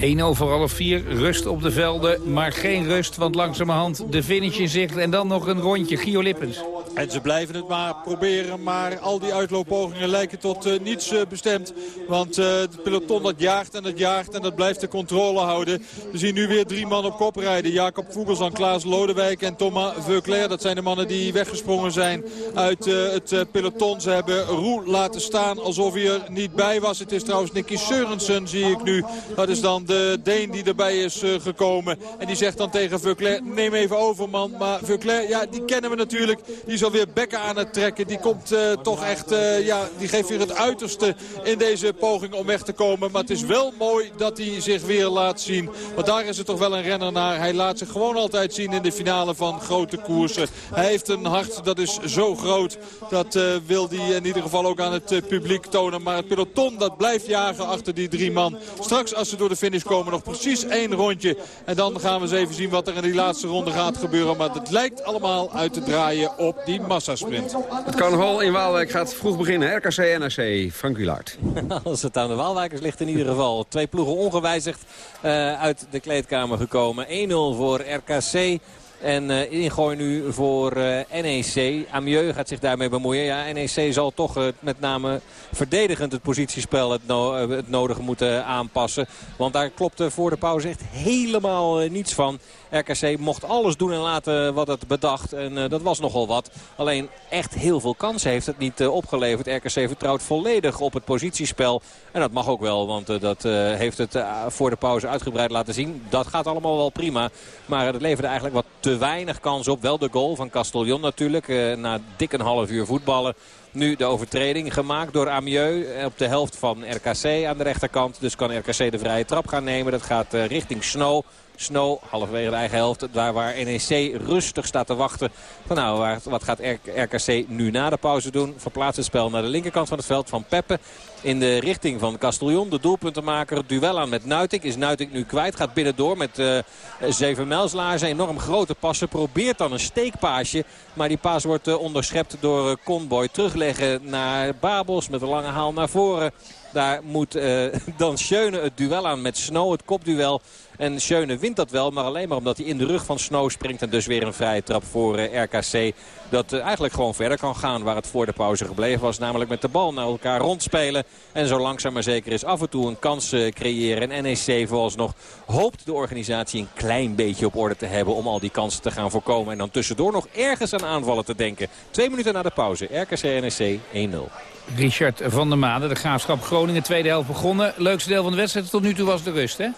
1 over half 4, rust op de velden, maar geen rust, want langzamerhand de finish in zicht. En dan nog een rondje, Gio Lippens. En ze blijven het maar proberen. Maar al die uitlooppogingen lijken tot uh, niets uh, bestemd. Want het peloton dat jaagt en dat jaagt en dat blijft de controle houden. We zien nu weer drie man op kop rijden. Jacob Vogelsang, Klaas Lodewijk en Thomas Veuclair. Dat zijn de mannen die weggesprongen zijn uit het peloton. Ze hebben Roel laten staan alsof hij er niet bij was. Het is trouwens Nicky Seurensen, zie ik nu. Dat is dan de Deen die erbij is gekomen. En die zegt dan tegen Veuclair, neem even over man. Maar Veuclair, ja, die kennen we natuurlijk. Die is alweer bekken aan het trekken. Die komt uh, toch echt, uh, ja, die geeft weer het uiterste in deze poging om weg te komen. Maar het is wel mooi dat hij zich weer laat zien. Want daar is het toch wel een renner naar. Hij laat zich gewoon altijd zien in de finale van grote koersen. Hij heeft een hart dat is zo groot. Dat wil hij in ieder geval ook aan het publiek tonen. Maar het peloton dat blijft jagen achter die drie man. Straks als ze door de finish komen nog precies één rondje. En dan gaan we eens even zien wat er in die laatste ronde gaat gebeuren. Maar het lijkt allemaal uit te draaien op die massasprint. Het carnaval in Waalwijk gaat vroeg beginnen. RKC, NRC, Frank Wilaert. Als het aan de Waalwijkers ligt in ieder geval. Twee ploegen ongewijzigd uh, uit de kleedkamer gekomen. 1-0 voor RKC. En uh, ingooi nu voor uh, NEC. Amieux gaat zich daarmee bemoeien. Ja, NEC zal toch uh, met name verdedigend het positiespel het, het, nodige moeten aanpassen. Want daar klopte voor de pauze echt helemaal niets van. RKC mocht alles doen en laten wat het bedacht. En uh, dat was nogal wat. Alleen echt heel veel kansen heeft het niet uh, opgeleverd. RKC vertrouwt volledig op het positiespel. En dat mag ook wel, want uh, dat heeft het voor de pauze uitgebreid laten zien. Dat gaat allemaal wel prima. Maar het leverde eigenlijk wat te weinig kans op. Wel de goal van Castellon natuurlijk. na dik een half uur voetballen. Nu de overtreding gemaakt door Amieux op de helft van RKC aan de rechterkant. Dus kan RKC de vrije trap gaan nemen. Dat gaat richting Snow. Snow, halverwege de eigen helft. Daar waar NEC rustig staat te wachten. Van nou, wat gaat RKC nu na de pauze doen? Verplaatst het spel naar de linkerkant van het veld van Peppe. In de richting van Castellon. De doelpuntenmaker. Duel aan met Nuiting. Is Nuiting nu kwijt. Gaat binnendoor met uh, zeven mijlslaarzen. Enorm grote passen. Probeert dan een steekpaasje. Maar die paas wordt uh, onderschept door uh, Conboy. Terugleggen naar Babels. Met een lange haal naar voren. Daar moet uh, dan Schöne het duel aan met Snow, het kopduel. En Schöne wint dat wel, maar alleen maar omdat hij in de rug van Snow springt. En dus weer een vrije trap voor uh, RKC. Dat uh, eigenlijk gewoon verder kan gaan waar het voor de pauze gebleven was. Namelijk met de bal naar elkaar rondspelen. En zo langzaam maar zeker is af en toe een kans creëren. En NEC vooralsnog hoopt de organisatie een klein beetje op orde te hebben. Om al die kansen te gaan voorkomen. En dan tussendoor nog ergens aan aanvallen te denken. Twee minuten na de pauze. RKC NEC 1-0. Richard van der Maden, de Graafschap Groningen, tweede helft begonnen. Leukste deel van de wedstrijd tot nu toe was de rust, hè?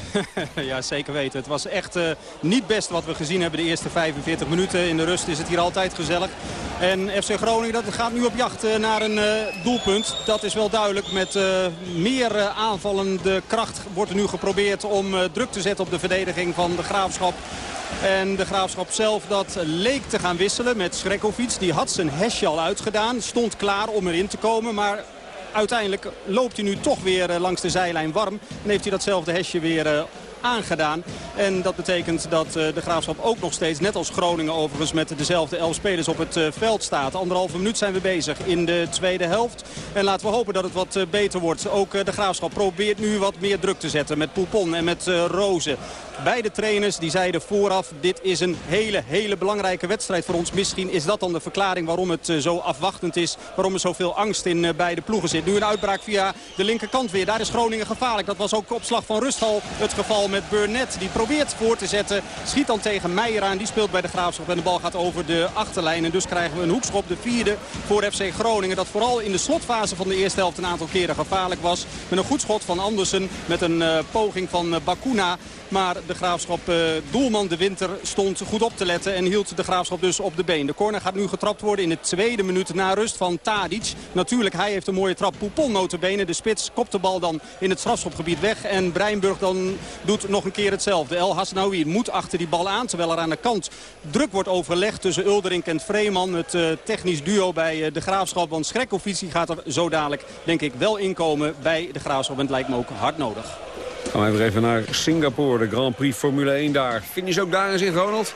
ja, zeker weten. Het was echt uh, niet best wat we gezien hebben de eerste 45 minuten. In de rust is het hier altijd gezellig. En FC Groningen dat gaat nu op jacht uh, naar een uh, doelpunt. Dat is wel duidelijk. Met meer aanvallende kracht wordt er nu geprobeerd om druk te zetten op de verdediging van de Graafschap. En de Graafschap zelf dat leek te gaan wisselen met Schrekovic. Die had zijn hesje al uitgedaan. Stond klaar om erin te komen. Maar uiteindelijk loopt hij nu toch weer eh, langs de zijlijn warm. En heeft hij datzelfde hesje weer eh, aangedaan. En dat betekent dat eh, de Graafschap ook nog steeds, net als Groningen overigens, met dezelfde elf spelers op het veld staat. Anderhalve minuut zijn we bezig in de tweede helft. En laten we hopen dat het wat beter wordt. Ook de Graafschap probeert nu wat meer druk te zetten met Poupon en met Rozen. Beide trainers die zeiden vooraf, dit is een hele, hele belangrijke wedstrijd voor ons. Misschien is dat dan de verklaring waarom het eh, zo afwachtend is. Waarom er zoveel angst in eh, beide ploegen zit. Nu een uitbraak via de linkerkant weer. Daar is Groningen gevaarlijk. Dat was ook op slag van Rusthal het geval met Burnett. Die probeert voor te zetten. Schiet dan tegen Meijer aan. Die speelt bij de Graafschap. En de bal gaat over de achterlijn. En dus krijgen we een hoekschop. De vierde voor FC Groningen. Dat vooral in de slotfase van de eerste helft een aantal keren gevaarlijk was. Met een goed schot van Andersen. Met een uh, poging van Bakuna. Maar de Graafschap uh, doelman de Winter stond goed op te letten en hield de Graafschap dus op de been. De corner gaat nu getrapt worden in de tweede minuut na rust van Tadic. Natuurlijk, hij heeft een mooie trap. Poupon notabene. De spits kopt de bal dan in het strafschopgebied weg. En Breinburg dan doet nog een keer hetzelfde. El Hasnaoui moet achter die bal aan. Terwijl er aan de kant druk wordt overlegd tussen Ulderink en Vreeman. Het uh, technisch duo bij uh, de Graafschap. Want Schrekkovici gaat er zo dadelijk denk ik wel inkomen bij de Graafschap. En het lijkt me ook hard nodig. Gaan we even naar Singapore, de Grand Prix Formule 1 daar. Finish ook daar in Ronald?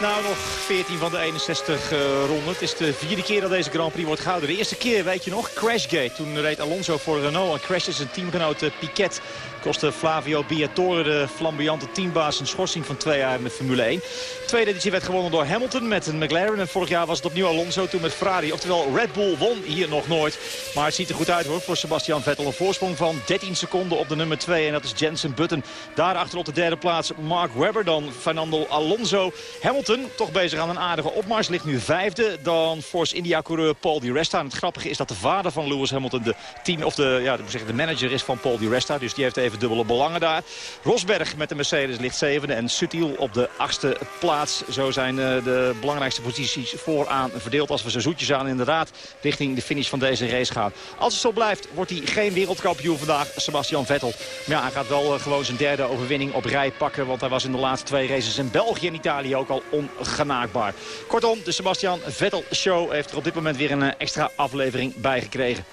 Nou, nog 14 van de 61 uh, ronden. Het is de vierde keer dat deze Grand Prix wordt gehouden. De eerste keer, weet je nog, Crashgate. Toen reed Alonso voor Renault en crashte zijn teamgenoot uh, Piquet. Kostte Flavio Briatore, de flamboyante teambaas, een schorsing van twee jaar de Formule 1. De tweede editie werd gewonnen door Hamilton met een McLaren. En vorig jaar was het opnieuw Alonso, toen met Ferrari. Oftewel, Red Bull won hier nog nooit. Maar het ziet er goed uit hoor, voor Sebastian Vettel. Een voorsprong van 13 seconden op de nummer 2. En dat is Jensen Button. Daarachter op de derde plaats Mark Webber. Dan Fernando Alonso. Hamilton, toch bezig aan een aardige opmars. Ligt nu vijfde. Dan Force India-coureur Paul Di Resta. En het grappige is dat de vader van Lewis Hamilton de, team, of de, ja, de manager is van Paul Di Resta. Dus die heeft even dubbele belangen daar. Rosberg met de Mercedes ligt zevende. En Sutil op de achtste plaats. Zo zijn uh, de belangrijkste posities vooraan verdeeld. Als we zo zoetjes aan inderdaad richting de finish van deze race gaan. Als het zo blijft, wordt hij geen wereldkampioen vandaag. Sebastian Vettel. Maar ja, hij gaat wel uh, gewoon zijn derde overwinning op rij pakken. Want hij was in de laatste twee races in België en Italië ook al ongenaakbaar. Kortom, de Sebastian Vettel Show heeft er op dit moment weer een uh, extra aflevering bij gekregen.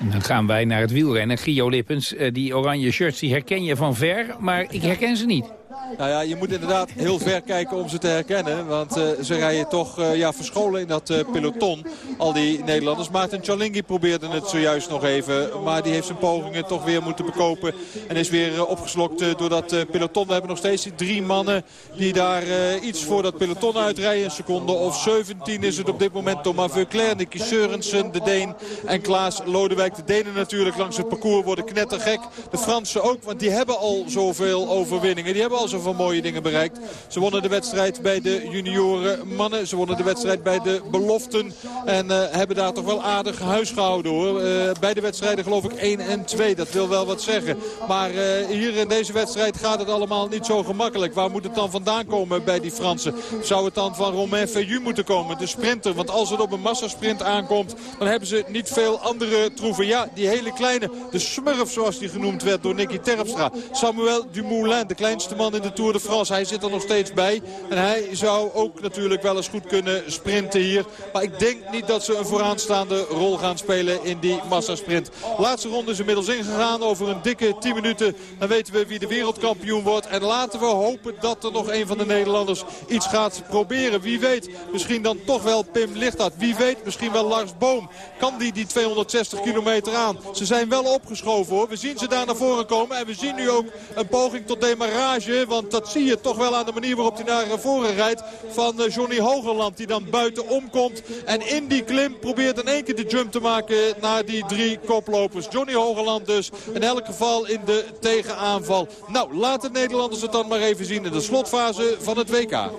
En dan gaan wij naar het wielrennen. Gio Lippens, uh, die oranje shirts die herken je van ver, maar ik herken ze niet. Nou ja, je moet inderdaad heel ver kijken om ze te herkennen. Want uh, ze rijden toch uh, ja, verscholen in dat uh, peloton. Al die Nederlanders. Maarten Chalingi probeerde het zojuist nog even. Maar die heeft zijn pogingen toch weer moeten bekopen. En is weer opgeslokt door dat peloton. We hebben nog steeds die drie mannen die daar iets voor dat peloton uitrijden. Een seconde of 17 is het op dit moment. Thomas Veuclair, Nicky Seurensen, de Deen en Klaas Lodewijk. De Denen natuurlijk langs het parcours worden knettergek. De Fransen ook, want die hebben al zoveel overwinningen. Die hebben al zoveel mooie dingen bereikt. Ze wonnen de wedstrijd bij de junioren mannen. Ze wonnen de wedstrijd bij de beloften. En uh, hebben daar toch wel aardig huis gehouden hoor. Uh, bij de wedstrijden geloof ik 1 en 2. Dat wil wel wat zeggen. Maar uh, hier in deze wedstrijd gaat het allemaal niet zo gemakkelijk. Waar moet het dan vandaan komen bij die Fransen? Zou het dan van Romain Feillu moeten komen? De sprinter. Want als het op een massasprint aankomt... dan hebben ze niet veel andere troeven. Ja, die hele kleine, de smurf zoals die genoemd werd door Nicky Terpstra. Samuel Dumoulin, de kleinste man in de Tour de France. Hij zit er nog steeds bij. En hij zou ook natuurlijk wel eens goed kunnen sprinten hier. Maar ik denk niet dat ze een vooraanstaande rol gaan spelen in die massasprint. Laatste ronde is inmiddels ingegaan. Over een dikke 10 minuten dan weten we wie de wereldkampioen wordt. En laten we hopen dat er nog een van de Nederlanders iets gaat proberen. Wie weet, misschien dan toch wel Pim Lichthart. Wie weet, misschien wel Lars Boom. Kan die die 260 kilometer aan? Ze zijn wel opgeschoven hoor. We zien ze daar naar voren komen. En we zien nu ook een poging tot demarrage. Want dat zie je toch wel aan de manier waarop hij naar voren rijdt. Van eh, Johnny Hogerland die dan buiten omkomt. En in die klim probeert in één keer de jump te maken naar die drie koplopers. Johnny Hogerland dus in elk geval in de tegenaanval. Nou, laat de Nederlanders het dan maar even zien in de slotfase van het WK.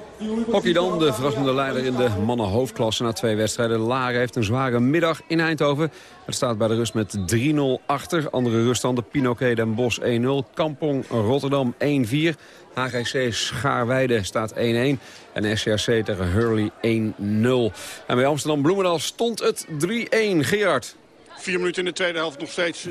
Hockey dan, de verrassende leider in de mannenhoofdklasse na twee wedstrijden. Laren heeft een zware middag in Eindhoven. Het staat bij de rust met 3-0 achter. Andere ruststanden Pinoquet Den Bosch 1-0, Kampong Rotterdam 1-4. HGC Schaarweide staat 1-1 en SCRC tegen Hurley 1-0. En bij Amsterdam Bloemendaal stond het 3-1. Gerard. Vier minuten in de tweede helft nog steeds 3-1.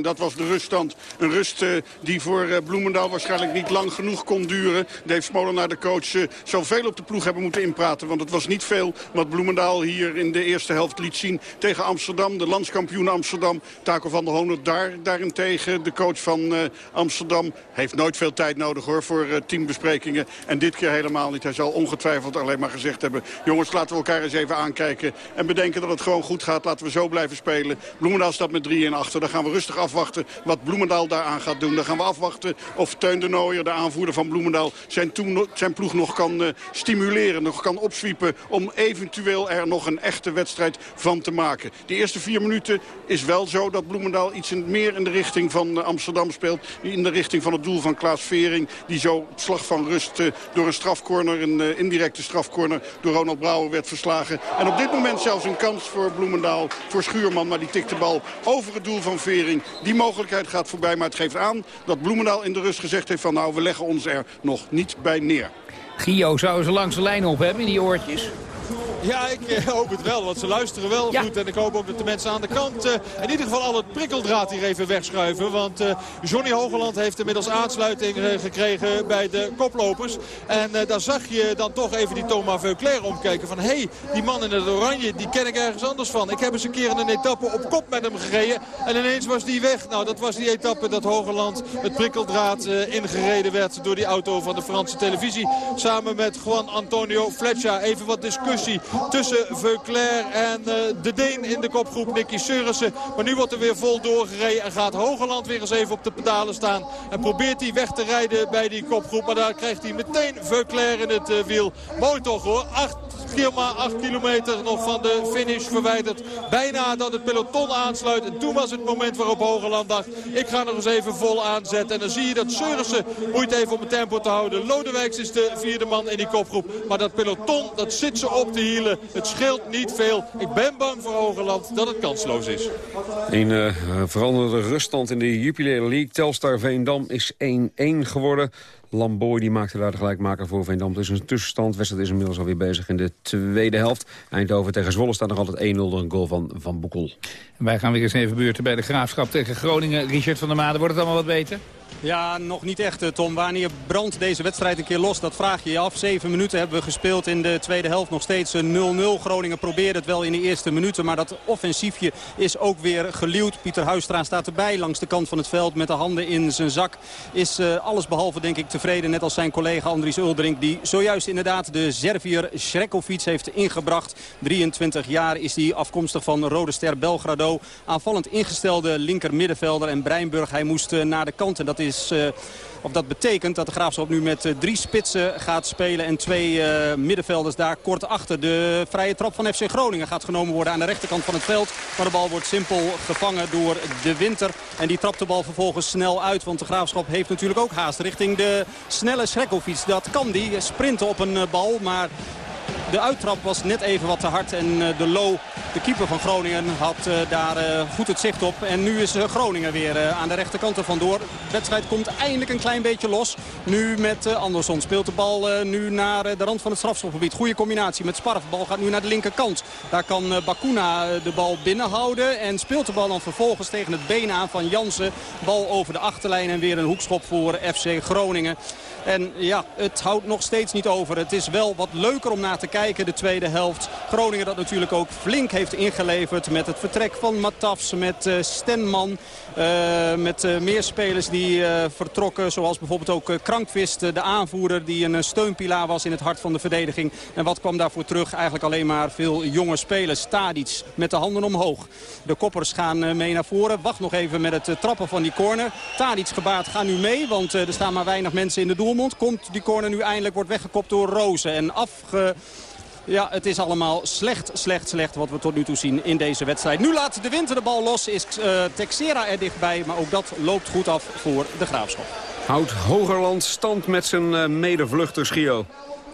Dat was de ruststand. Een rust uh, die voor uh, Bloemendaal waarschijnlijk niet lang genoeg kon duren. Dave Smolenaar, de coach, uh, zou veel op de ploeg hebben moeten inpraten. Want het was niet veel wat Bloemendaal hier in de eerste helft liet zien. Tegen Amsterdam, de landskampioen Amsterdam. Taco van der Honen daar, daarentegen. De coach van Amsterdam heeft nooit veel tijd nodig hoor voor teambesprekingen. En dit keer helemaal niet. Hij zal ongetwijfeld alleen maar gezegd hebben... jongens, laten we elkaar eens even aankijken. En bedenken dat het gewoon goed gaat. Laten we zo blijven spelen. Bloemendaal staat met 3 in achter. Dan gaan we rustig afwachten wat Bloemendaal daaraan gaat doen. Dan gaan we afwachten of Teun de Nooier, de aanvoerder van Bloemendaal... zijn, zijn ploeg nog kan uh, stimuleren, nog kan opswiepen... om eventueel er nog een echte wedstrijd van te maken. De eerste vier minuten is wel zo dat Bloemendaal iets meer in de richting van uh, Amsterdam speelt. In de richting van het doel van Klaas Vering. Die zo op slag van rust uh, door een strafcorner, een indirecte strafcorner... door Ronald Brouwer werd verslagen. En op dit moment zelfs een kans voor Bloemendaal, voor Schuurman... maar die tikt de bal over het doel van Vering. Die mogelijkheid gaat voorbij, maar het geeft aan dat Bloemendaal in de rust gezegd heeft van nou, we leggen ons er nog niet bij neer. Gio, zou ze langs de lijn op hebben in die oortjes? Ja, ik eh, hoop het wel, want ze luisteren wel goed. En ik hoop ook dat de mensen aan de kant uh, in ieder geval al het prikkeldraad hier even wegschuiven. Want uh, Johnny Hogeland heeft inmiddels aansluiting gekregen bij de koplopers. En daar zag je dan toch even die Thomas Veuclair omkijken. Van hé, hey, die man in het oranje, die ken ik ergens anders van. Ik heb eens een keer in een etappe op kop met hem gereden. En ineens was die weg. Nou, dat was die etappe dat Hogeland het prikkeldraad ingereden werd door die auto van de Franse televisie. Samen met Juan Antonio Fletcher. Even wat discussie tussen Veuclair en uh, de Deen in de kopgroep Nicky Seurissen. Maar nu wordt er weer vol doorgereden en gaat Hogeland weer eens even op de pedalen staan. En probeert hij weg te rijden bij die kopgroep. Maar daar krijgt hij meteen Veuclair in het uh, wiel. Mooi toch hoor. 8 8 kilometer nog van de finish verwijderd. Bijna dat het peloton aansluit. En toen was het moment waarop Hogeland dacht... ik ga nog eens even vol aanzetten. En dan zie je dat Seurissen moeit even om het tempo te houden. Lodewijks is de vierde man in die kopgroep. Maar dat peloton, dat zit ze op de Het scheelt niet veel. Ik ben bang voor Hogeland dat het kansloos is. Een uh, veranderde ruststand in de Jupiler League. Telstar Veendam is 1-1 geworden. Lamboy die maakte daar de gelijkmaker voor Veendam. Dus een tussenstand. Wedstrijd is inmiddels alweer bezig in de tweede helft. Eindhoven tegen Zwolle staat nog altijd 1-0 door een goal van Van Boekel. Wij gaan weer eens even beurten bij de Graafschap tegen Groningen. Richard van der Maden, wordt het allemaal wat beter? Ja, nog niet echt, eh, Tom. Wanneer brandt deze wedstrijd een keer los? Dat vraag je je af. Zeven minuten hebben we gespeeld in de tweede helft. Nog steeds 0-0. Groningen probeerde het wel in de eerste minuten. Maar dat offensiefje is ook weer geluwd. Pieter Huistra staat erbij langs de kant van het veld met de handen in zijn zak. Is uh, alles behalve, denk ik, tevreden. Net als zijn collega Andries Uldering. Die zojuist inderdaad de Servier Schrekovic heeft ingebracht. 23 jaar is hij afkomstig van Rode Ster Belgrado. Aanvallend ingestelde linker middenvelder. En Breinburg, hij moest naar de kant. En dat is is... Uh, of dat betekent dat de Graafschap nu met uh, drie spitsen gaat spelen. En twee uh, middenvelders daar kort achter. De vrije trap van FC Groningen gaat genomen worden aan de rechterkant van het veld. Maar de bal wordt simpel gevangen door de Winter. En die trapt de bal vervolgens snel uit. Want de Graafschap heeft natuurlijk ook haast richting de snelle Srekovic. Dat kan die sprinten op een bal. Maar de uittrap was net even wat te hard. En de low De keeper van Groningen had daar goed het zicht op. En nu is Groningen weer aan de rechterkant er vandoor. De wedstrijd komt eindelijk een klein beetje los. Nu met Andersson speelt de bal nu naar de rand van het strafschopgebied. Goede combinatie met Sparf. De bal gaat nu naar de linkerkant. Daar kan Bakuna de bal binnenhouden. En speelt de bal dan vervolgens tegen het been aan van Jansen. Bal over de achterlijn en weer een hoekschop voor FC Groningen. En ja, het houdt nog steeds niet over. Het is wel wat leuker om naar te kijken, de tweede helft. Groningen dat natuurlijk ook flink heeft ingeleverd met het vertrek van Matafs, met uh, Stenman. Uh, met uh, meer spelers die vertrokken, zoals bijvoorbeeld ook Krankvist, de aanvoerder die een steunpilaar was in het hart van de verdediging. En wat kwam daarvoor terug? Eigenlijk alleen maar veel jonge spelers. Stadic met de handen omhoog. De koppers gaan mee naar voren. Wacht nog even met het trappen van die corner. Tadic gebaat gaat nu mee, want er staan maar weinig mensen in de doel. Komt die corner nu eindelijk, wordt weggekopt door Rozen. En afge... Ja, het is allemaal slecht, slecht, slecht wat we tot nu toe zien in deze wedstrijd. Nu laat de winter de bal los, is uh, Texera er dichtbij. Maar ook dat loopt goed af voor de Graafschap. Houdt Hogerland stand met zijn uh, medevluchter Schio.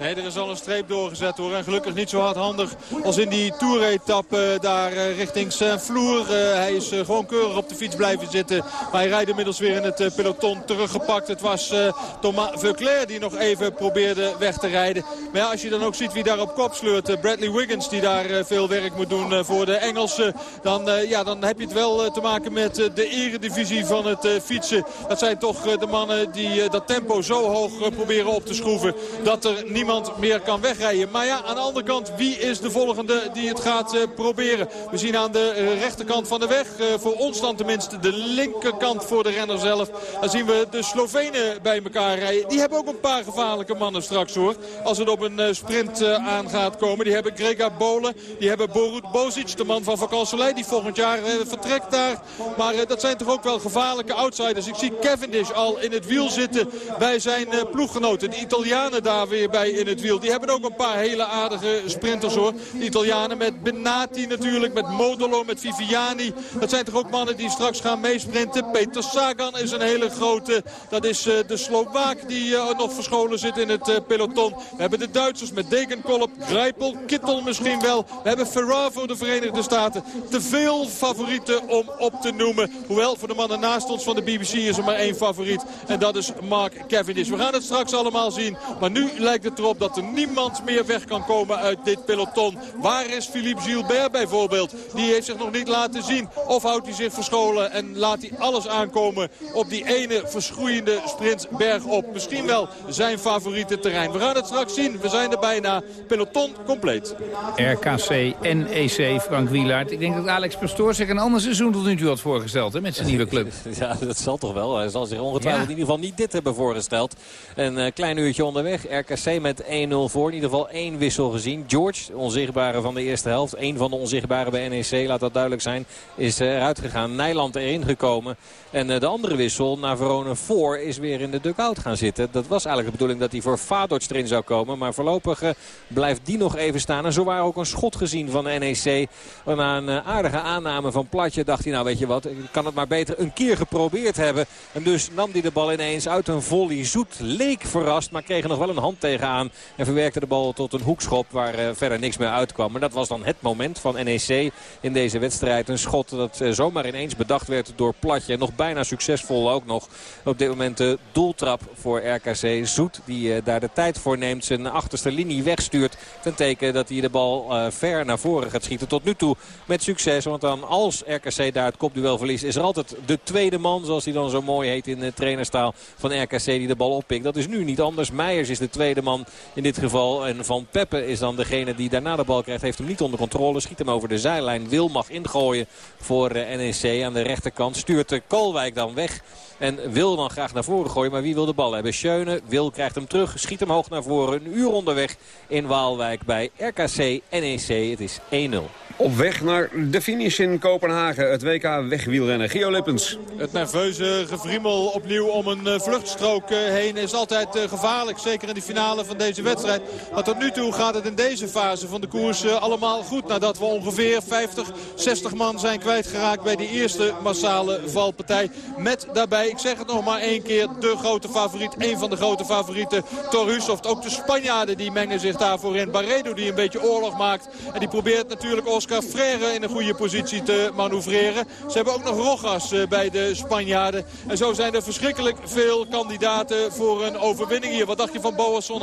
Nee, er is al een streep doorgezet hoor. En gelukkig niet zo hardhandig als in die toeretappe daar uh, richting Saint-Flour. Uh, hij is uh, gewoon keurig op de fiets blijven zitten. Maar hij rijdt inmiddels weer in het peloton teruggepakt. Het was Thomas Veuclair die nog even probeerde weg te rijden. Maar ja, als je dan ook ziet wie daar op kop sleurt. Bradley Wiggins die daar veel werk moet doen voor de Engelsen. Dan, ja, dan heb je het wel te maken met de eredivisie van het fietsen. Dat zijn toch de mannen die dat tempo zo hoog proberen op te schroeven. Dat er niemand meer kan wegrijden. Maar ja, aan de andere kant, wie is de volgende die het gaat uh, proberen? We zien aan de uh, rechterkant van de weg, uh, voor ons dan tenminste, de linkerkant voor de renner zelf. Dan zien we de Slovenen bij elkaar rijden. Die hebben ook een paar gevaarlijke mannen straks hoor. Als het op een sprint aan gaat komen. Die hebben Grega Bolen, die hebben Borut Bozic, de man van Vakansolei. Die volgend jaar vertrekt daar. Maar dat zijn toch ook wel gevaarlijke outsiders. Ik zie Cavendish al in het wiel zitten bij zijn ploeggenoten. De Italianen daar weer bij in het wiel. Die hebben ook een paar hele aardige sprinters hoor. De Italianen met Benati natuurlijk, met Modolo, met Viviani. Dat zijn toch ook mannen die straks gaan meesprinten. Peter Sagan is een hele grote. Dat is uh, de Slovaak die uh, nog verscholen zit in het uh, peloton. We hebben de Duitsers met Degenkolb, Grijpel, Kittel misschien wel. We hebben Ferrari voor de Verenigde Staten. Te veel favorieten om op te noemen. Hoewel voor de mannen naast ons van de BBC is er maar één favoriet. En dat is Mark Cavendish. We gaan het straks allemaal zien. Maar nu lijkt het erop dat er niemand meer weg kan komen uit dit peloton. Waar is Philippe Gilbert bijvoorbeeld? Die heeft zich nog niet laten zien. Of houdt hij zich verscholen en laat hij alles aankomen op die ene verschroeiende sprintberg op. Misschien wel zijn favoriete terrein. We gaan het straks zien. We zijn er bijna. Peloton compleet. RKC, NEC, Frank Wielaert. Ik denk dat Alex Pastoor zich een ander seizoen tot nu toe had voorgesteld hè, met zijn nieuwe club. Ja, dat zal toch wel. Hij zal zich ongetwijfeld in ieder geval niet dit hebben voorgesteld. Een uh, klein uurtje onderweg. RKC met 1-0 voor. In ieder geval één wissel gezien. George, onzichtbare van de eerste helft. Eén van de onzichtbare bij NEC, laat dat duidelijk zijn, is eruit gegaan. Nijland erin gekomen. En de andere wissel, Navarone voor, is weer in de dugout gaan zitten. Dat was eigenlijk de bedoeling dat hij voor Fadoc erin zou komen. Maar voorlopig blijft die nog even staan. En zo waren ook een schot gezien van NEC. Na een aardige aanname van Platje dacht hij, nou weet je wat, ik kan het maar beter een keer geprobeerd hebben. En dus nam hij de bal ineens uit een volley. Zoet leek verrast, maar kreeg er nog wel een hand tegenaan. En verwerkte de bal tot een hoekschop waar uh, verder niks meer uitkwam. Maar dat was dan het moment van NEC in deze wedstrijd. Een schot dat uh, zomaar ineens bedacht werd door Platje. Nog bijna succesvol ook nog. Op dit moment de doeltrap voor RKC. Zoet die uh, daar de tijd voor neemt. Zijn achterste linie wegstuurt. Ten teken dat hij de bal ver naar voren gaat schieten. Tot nu toe met succes. Want dan als RKC daar het kopduel verliest is er altijd de tweede man. Zoals hij dan zo mooi heet in de trainerstaal van RKC die de bal oppikt. Dat is nu niet anders. Meijers is de tweede man in dit geval. En Van Peppe is dan degene die daarna de bal krijgt. Heeft hem niet onder controle. Schiet hem over de zijlijn. Wil mag ingooien voor NEC aan de rechterkant. Stuurt de Kolwijk dan weg. En wil dan graag naar voren gooien. Maar wie wil de bal hebben? Schöne. Wil krijgt hem terug. Schiet hem hoog naar voren. Een uur onderweg in Waalwijk bij RKC NEC. Het is 1-0. Op weg naar de finish in Kopenhagen. Het WK wegwielrennen. Gio Lippens. Het nerveuze gevriemel opnieuw om een vluchtstrook heen is altijd gevaarlijk. Zeker in de finale van deze wedstrijd. Maar tot nu toe gaat het in deze fase van de koers allemaal goed. Nadat we ongeveer 50, 60 man zijn kwijtgeraakt bij die eerste massale valpartij. Met daarbij, ik zeg het nog maar één keer, de grote favoriet. Een van de grote favorieten, Torhusov. Ook de Spanjaarden die mengen zich daarvoor in. Barredo die een beetje oorlog maakt. En die probeert natuurlijk Oscar Freire in een goede positie te manoeuvreren. Ze hebben ook nog Rogas eh, bij de Spanjaarden. En zo zijn er verschrikkelijk veel kandidaten voor een overwinning hier. Wat dacht je van Boasson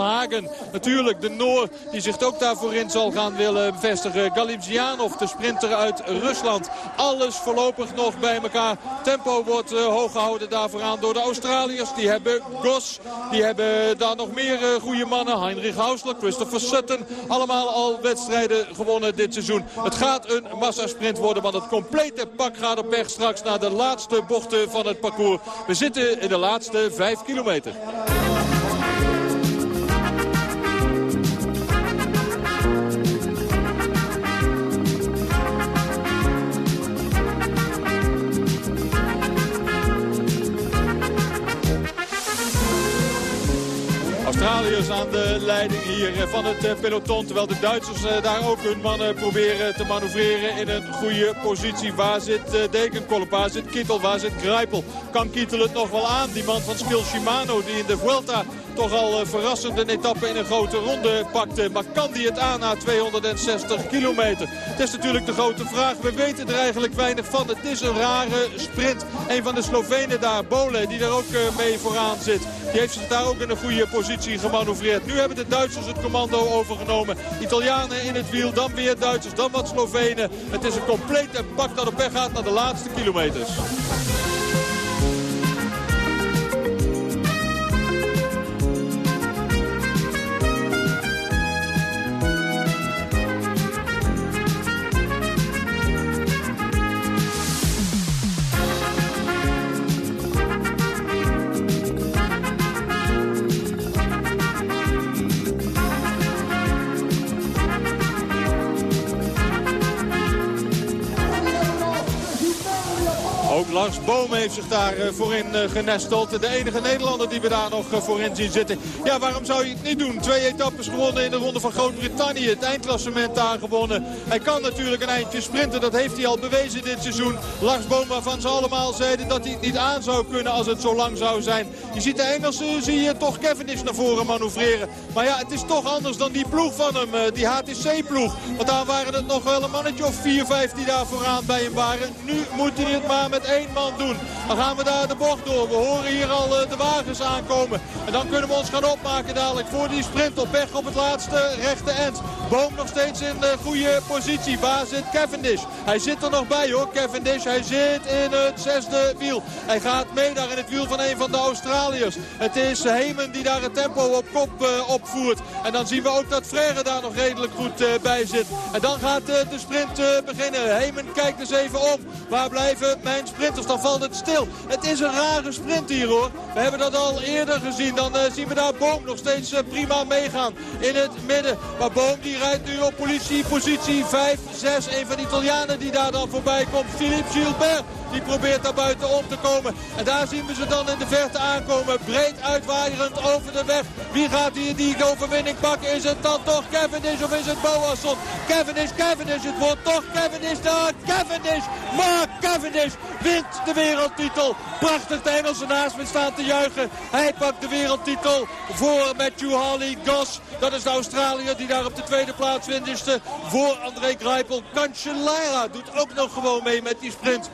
Natuurlijk de Noor die zich ook daarvoor in zal gaan willen vestigen. Galimzianov, de sprinter uit Rusland. Alles voorlopig nog bij elkaar. Tempo wordt uh, hoog gehouden daarvoor aan door de Australiërs. Die hebben Gos, die hebben daar nog meer uh, goede mannen. Heinrich Hausler, Christopher Sutton. Allemaal al wedstrijden gewonnen dit seizoen. Het gaat een massasprint worden, want het complete pak gaat op weg straks naar de laatste bochten van het parcours. We zitten in de laatste vijf kilometer. Australiërs aan de leiding hier van het eh, peloton. Terwijl de Duitsers eh, daar ook hun mannen proberen te manoeuvreren in een goede positie. Waar zit eh, Dekenkolp? Waar zit Kittel? Waar zit Grijpel? Kan Kittel het nog wel aan? Die man van Skil Shimano die in de Vuelta toch al verrassend een etappe in een grote ronde pakte. Maar kan die het aan na 260 kilometer? Het is natuurlijk de grote vraag. We weten er eigenlijk weinig van. Het is een rare sprint. Een van de Slovenen daar, Bole, die daar ook mee vooraan zit. Die heeft zich daar ook in een goede positie gemanoeuvreerd. Nu hebben de Duitsers het commando overgenomen. Italianen in het wiel, dan weer Duitsers, dan wat Slovenen. Het is een complete pak dat op weg gaat naar de laatste kilometers. Zich daar eh, voorin eh, genesteld. De enige Nederlander die we daar nog eh, voorin zien zitten. Ja, waarom zou je het niet doen? Twee etappes gewonnen in de ronde van Groot-Brittannië. Het eindklassement daar gewonnen. Hij kan natuurlijk een eindje sprinten. Dat heeft hij al bewezen dit seizoen. Lars Boom waarvan ze allemaal zeiden dat hij het niet aan zou kunnen als het zo lang zou zijn. Je ziet de Engelsen, zie je toch Cavendish naar voren manoeuvreren. Maar ja, het is toch anders dan die ploeg van hem. Die HTC-ploeg. Want daar waren het nog wel een mannetje of 4, 5 die daar vooraan bij hem waren. Nu moet hij het maar met één man doen. Dan gaan we daar de bocht door. We horen hier al eh, de wagens aankomen. En dan kunnen we ons gaan opmaken dadelijk voor die sprint op weg op het laatste rechte end. Boom nog steeds in de goede positie. Waar zit Cavendish? Hij zit er nog bij hoor, Cavendish. Hij zit in het zesde wiel. Hij gaat mee daar in het wiel van een van de Australiërs. Het is Hemen die daar het tempo op kop uh, opvoert. En dan zien we ook dat Frère daar nog redelijk goed uh, bij zit. En dan gaat de sprint beginnen. Hemen kijkt eens even om. Waar blijven mijn sprinters? Dan valt het stil. Het is een rare sprint hier hoor. We hebben dat al eerder gezien. Dan uh, zien we daar Boom nog steeds uh, prima meegaan in het midden. Maar Boom die rijdt nu op politiepositie 5, 6. Een van de Italianen die daar dan voorbij komt. Philippe Gilbert die probeert daar buiten om te komen. En daar zien we ze dan in de verte aankomen. Breed uitwaaierend over de weg. Wie gaat hier die overwinning pakken? Is het dan toch Cavendish of is het Boasson? Cavendish, Cavendish. Het wordt toch Cavendish. Daar Cavendish. Maar Cavendish wint de wereldtitel. Prachtig de Engelsen naast me staan te juichen. Hij pakt de wereldtitel voor Matthew Harley Goss. Dat is de die daar op de tweede plaats wint. Voor André Greipel. Cancellara doet ook nog gewoon mee met die sprint.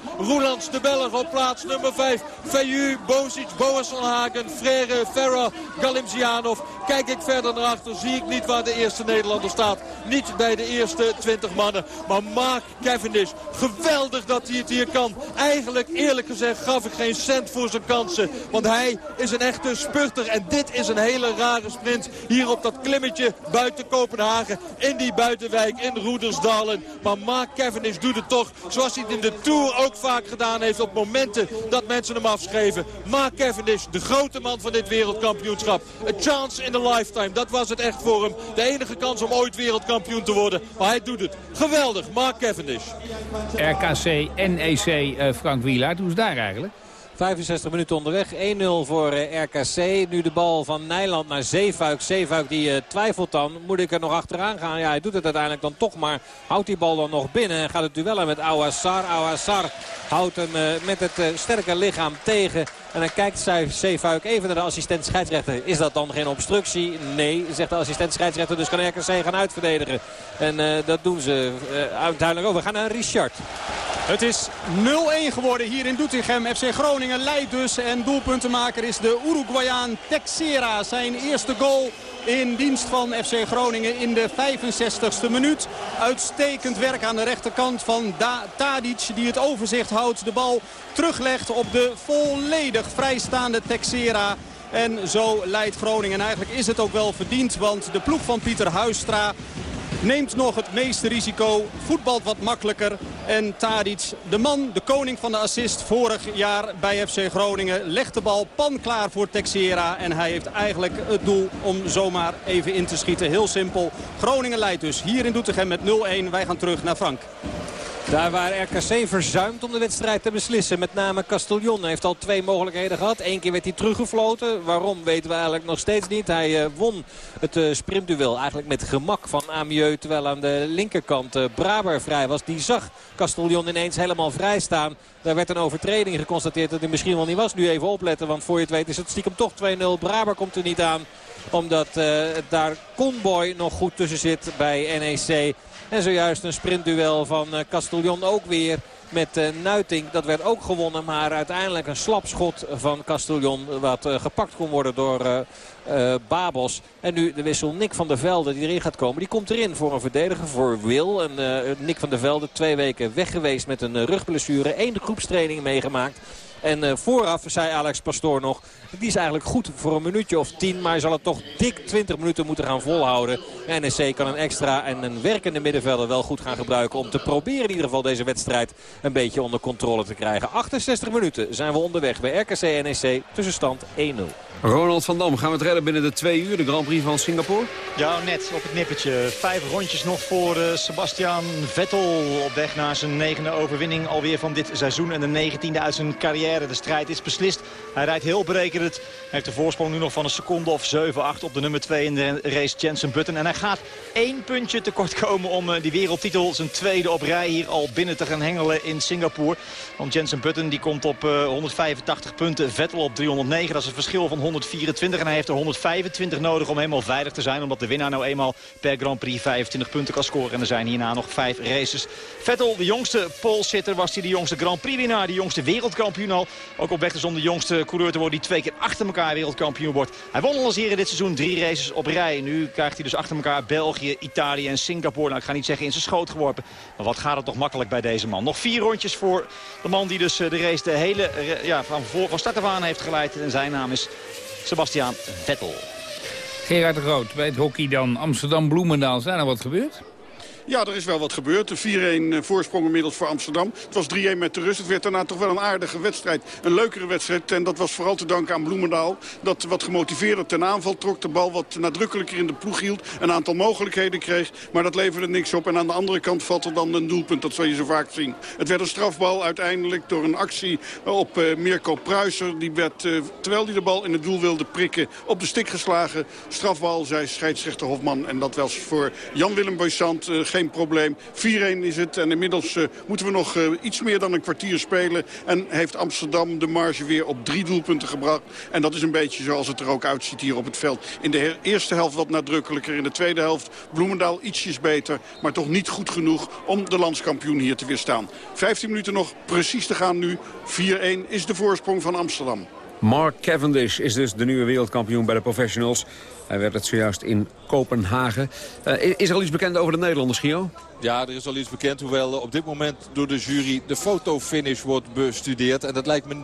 De Belg op plaats nummer 5. Feyu, Bozic, Boasson-Hagen, Frère, Ferrer, Galimzianov. Kijk ik verder naar achter, zie ik niet waar de eerste Nederlander staat. Niet bij de eerste 20 mannen. Maar Mark Cavendish, geweldig dat hij het hier kan. Eigenlijk, eerlijk gezegd, gaf ik geen cent voor zijn kansen. Want hij is een echte spurter. En dit is een hele rare sprint. Hier op dat klimmetje buiten Kopenhagen. In die buitenwijk in Roedersdalen. Maar Mark Cavendish doet het toch zoals hij het in de Tour ook vaak gedaan heeft. Op momenten dat mensen hem afschreven. Mark Cavendish, de grote man van dit wereldkampioenschap. A chance in a lifetime. Dat was het echt voor hem. De enige kans om ooit wereldkampioen te worden. Maar hij doet het. Geweldig, Mark Cavendish. RKC, NEC, uh, Frank Wielaert. Hoe is daar eigenlijk? 65 minuten onderweg. 1-0 voor eh, RKC. Nu de bal van Nijland naar Zeefuik. Zeefuik die uh, twijfelt dan. Moet ik er nog achteraan gaan? Ja, hij doet het uiteindelijk dan toch. Maar houdt die bal dan nog binnen. En gaat het duel aan met Ouassar. Ouassar houdt hem uh, met het uh, sterke lichaam tegen. En dan kijkt Zeefuik even naar de assistent scheidsrechter. Is dat dan geen obstructie? Nee, zegt de assistent scheidsrechter. Dus kan RKC gaan uitverdedigen. En uh, dat doen ze duidelijk over. We gaan naar Richard. Het is 0-1 geworden hier in Doetinchem. FC Groningen leidt dus. En doelpuntenmaker is de Uruguayaan Texera. Zijn eerste goal in dienst van FC Groningen in de 65ste minuut. Uitstekend werk aan de rechterkant van da Tadic die het overzicht houdt. De bal teruglegt op de volledig vrijstaande Texera. En zo leidt Groningen. En eigenlijk is het ook wel verdiend. Want de ploeg van Pieter Huistra neemt nog het meeste risico. Voetbalt wat makkelijker. En Tadic, de man, de koning van de assist vorig jaar bij FC Groningen... legt de bal pan klaar voor Texera. En hij heeft eigenlijk het doel om zomaar even in te schieten. Heel simpel. Groningen leidt dus hier in Doetinchem met 0-1. Wij gaan terug naar Frank. Daar waar RKC verzuimt om de wedstrijd te beslissen. Met name Castellon heeft al twee mogelijkheden gehad. Eén keer werd hij teruggefloten. Waarom weten we eigenlijk nog steeds niet. Hij uh, won het uh, sprintduel eigenlijk met gemak van Amieux. Terwijl aan de linkerkant uh, Braber vrij was. Die zag Castellon ineens helemaal vrij staan. Daar werd een overtreding geconstateerd dat hij misschien wel niet was. Nu even opletten, want voor je het weet is het stiekem toch 2-0. Braber komt er niet aan omdat daar Conboy nog goed tussen zit bij NEC. En zojuist een sprintduel van uh, Castellon ook weer met uh, Nuiting. Dat werd ook gewonnen, maar uiteindelijk een slapschot van Castellon. Wat uh, gepakt kon worden door Babos. En nu de wissel Nick van der Velde die erin gaat komen. Die komt erin voor een verdediger, voor Wil. En Nick van der Velde twee weken weg geweest met een rugblessure. Eén groepstraining meegemaakt. En uh, vooraf zei Alex Pastoor nog, die is eigenlijk goed voor een minuutje of tien. Maar hij zal het toch dik 20 minuten moeten gaan volhouden. NEC kan een extra en een werkende middenvelder wel goed gaan gebruiken. Om te proberen in ieder geval deze wedstrijd een beetje onder controle te krijgen. 68 minuten zijn we onderweg bij RKC NEC. Tussenstand 1-0. Ronald van Dam, gaan we het redden binnen de twee uur, de Grand Prix van Singapore? Ja, net op het nippertje. Vijf rondjes nog voor uh, Sebastian Vettel op weg naar zijn negende overwinning alweer van dit seizoen. En de negentiende uit zijn carrière. De strijd is beslist. Hij rijdt heel berekend. Hij heeft de voorsprong nu nog van een seconde of 7, 8 op de nummer 2 in de race Jensen Button. En hij gaat één puntje tekort komen om uh, die wereldtitel, zijn tweede op rij hier al binnen te gaan hengelen in Singapore. Want Jensen Button die komt op uh, 185 punten, Vettel op 309. Dat is een verschil van 124 en hij heeft er 125 nodig om helemaal veilig te zijn. Omdat de winnaar nou eenmaal per Grand Prix 25 punten kan scoren. En er zijn hierna nog vijf races. Vettel, de jongste pole-sitter, was hij de jongste Grand Prix winnaar. De jongste wereldkampioen al. Ook op weg dus om de jongste coureur te worden die twee keer achter elkaar wereldkampioen wordt. Hij won al eens hier in dit seizoen drie races op rij. Nu krijgt hij dus achter elkaar België, Italië en Singapore. Nou, ik ga niet zeggen in zijn schoot geworpen. Maar wat gaat het toch makkelijk bij deze man. Nog vier rondjes voor de man die dus de race de hele, ja, van, voor, van start af aan heeft geleid. En zijn naam is Sebastian Vettel. Gerard Rood, bij het hockey dan. Amsterdam-Bloemendaal. Zijn er wat gebeurd? Ja, er is wel wat gebeurd. De 4-1 voorsprong inmiddels voor Amsterdam. Het was 3-1 met de rust. Het werd daarna toch wel een aardige wedstrijd. Een leukere wedstrijd. En dat was vooral te danken aan Bloemendaal. Dat wat gemotiveerder ten aanval trok. De bal wat nadrukkelijker in de ploeg hield. Een aantal mogelijkheden kreeg. Maar dat leverde niks op. En aan de andere kant valt er dan een doelpunt. Dat zal je zo vaak zien. Het werd een strafbal uiteindelijk door een actie op uh, Mirko Pruiser. Die werd, terwijl hij de bal in het doel wilde prikken, op de stik geslagen. Strafbal, zei scheidsrechter Hofman. En dat was voor Jan-Willem Boysant uh, geen probleem. 4-1 is het en inmiddels uh, moeten we nog uh, iets meer dan een kwartier spelen. En heeft Amsterdam de marge weer op drie doelpunten gebracht. En dat is een beetje zoals het er ook uitziet hier op het veld. In de eerste helft wat nadrukkelijker. In de tweede helft Bloemendaal ietsjes beter. Maar toch niet goed genoeg om de landskampioen hier te weerstaan. 15 minuten nog precies te gaan nu. 4-1 is de voorsprong van Amsterdam. Mark Cavendish is dus de nieuwe wereldkampioen bij de professionals. Hij werd het zojuist in Kopenhagen. Uh, is er al iets bekend over de Nederlanders, Gio? Ja, er is al iets bekend. Hoewel op dit moment door de jury de fotofinish wordt bestudeerd. En dat lijkt me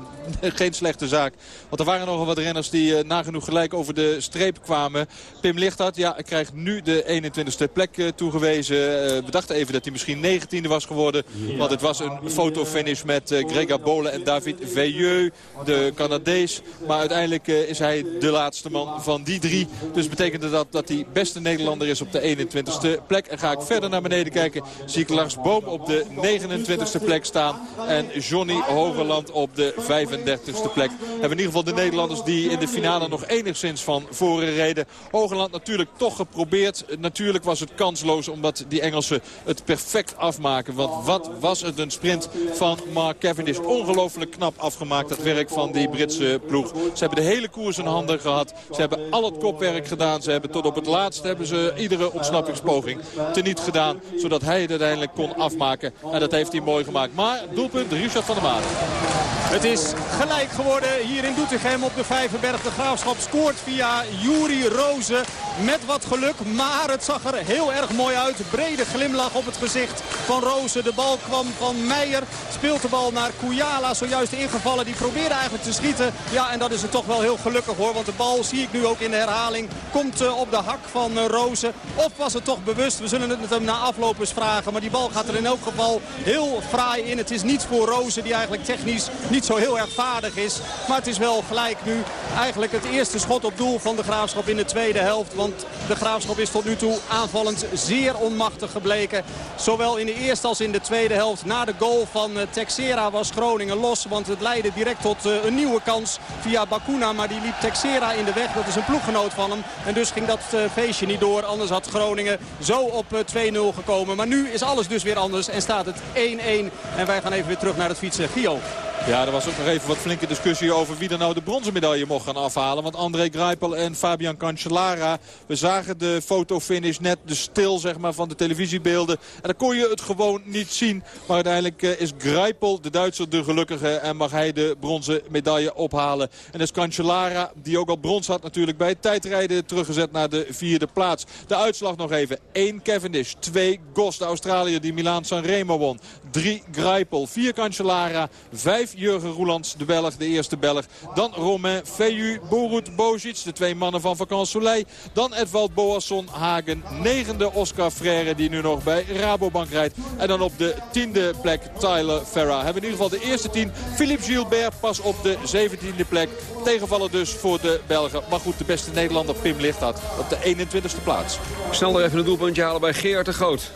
geen slechte zaak. Want er waren nogal wat renners die uh, nagenoeg gelijk over de streep kwamen. Pim Lichthart, ja, krijgt nu de 21ste plek uh, toegewezen. We dachten even dat hij misschien 19e was geworden. Want het was een fotofinish met Grega Bolen en David Veilleux, de Canadees. Maar uiteindelijk is hij de laatste man van die drie. Dus betekent dat dat hij beste Nederlander is op de 21ste plek. En ga ik verder naar beneden kijken zie ik Lars Boom op de 29e plek staan. En Johnny Hogeland op de 35e plek. Hebben in ieder geval de Nederlanders die in de finale nog enigszins van voren reden. Hogeland natuurlijk toch geprobeerd. Natuurlijk was het kansloos omdat die Engelsen het perfect afmaken. Want wat was het een sprint van Mark Cavendish. Ongelooflijk knap afgemaakt dat werk van die Britse ploeg. Ze hebben de hele koers in handen gehad. Ze hebben al het kopwerk gedaan. Ze hebben tot op het laatst hebben ze iedere ontsnappingspoging teniet gedaan. Zodat hij het uiteindelijk kon afmaken. En dat heeft hij mooi gemaakt. Maar doelpunt Richard van der Maden. Het is gelijk geworden hier in Doetinchem op de Vijverberg. De Graafschap scoort via Juri Rozen met wat geluk. Maar het zag er heel erg mooi uit. Brede glimlach op het gezicht van Rozen. De bal kwam van Meijer. Speelt de bal naar Kouyala. Zojuist ingevallen. Die probeerde eigenlijk te schieten. Ja, en dat is het toch wel heel gelukkig hoor. Want de bal, zie ik nu ook in de herhaling, komt uh, op de hak van uh, Rozen. Of was het toch bewust? We zullen het hem na afloop eens vragen. Maar die bal gaat er in elk geval heel fraai in. Het is niets voor Rozen die eigenlijk technisch niet zo heel erg vaardig is. Maar het is wel gelijk nu eigenlijk het eerste schot op doel van de Graafschap in de tweede helft. Want de Graafschap is tot nu toe aanvallend zeer onmachtig gebleken. Zowel in de eerste als in de tweede helft. Na de goal van uh, Texera was Groningen los. Want het leidde direct tot uh, een nieuwe kans via Bakuna. Maar die liep Texera in de weg. Dat is een ploeggenoot van hem. En dus ging dat uh, feestje niet door. Anders had Groningen zo op 2-0 gekomen. Maar nu is alles dus weer anders en staat het 1-1. En wij gaan even weer terug naar het fietsen. Gio. Ja, er was ook nog even wat flinke discussie over wie er nou de bronzen medaille mocht gaan afhalen. Want André Greipel en Fabian Cancellara, we zagen de fotofinish net de stil zeg maar, van de televisiebeelden. En dan kon je het gewoon niet zien. Maar uiteindelijk uh, is Greipel, de Duitser, de gelukkige en mag hij de bronzen medaille ophalen. En is Cancellara, die ook al brons had natuurlijk bij het tijdrijden, teruggezet naar de vierde plaats. De uitslag nog even. 1 Cavendish, 2 Gos, de Australiër die Milaan Sanremo won. 3 Greipel, 4 Cancellara, 5 Jurgen Roelands, de Belg, de eerste Belg. Dan Romain Feyu, Borut Bozic, de twee mannen van Vakant Soleil. Dan Edvald Boasson Hagen, negende Oscar Freire die nu nog bij Rabobank rijdt. En dan op de tiende plek Tyler Ferra. Hebben in ieder geval de eerste tien. Philippe Gilbert pas op de zeventiende plek. Tegenvallen dus voor de Belgen. Maar goed, de beste Nederlander Pim Lichthart op de 21ste plaats. Snel even een doelpuntje halen bij Geert de Groot.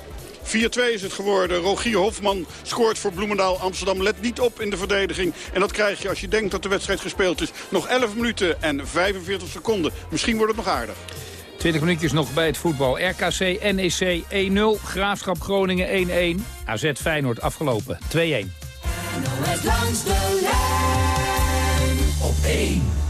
4-2 is het geworden. Rogier Hofman scoort voor Bloemendaal. Amsterdam let niet op in de verdediging. En dat krijg je als je denkt dat de wedstrijd gespeeld is. Nog 11 minuten en 45 seconden. Misschien wordt het nog aardig. 20 minuutjes nog bij het voetbal. RKC NEC 1-0. Graafschap Groningen 1-1. AZ Feyenoord afgelopen 2-1. langs de lijn op 1.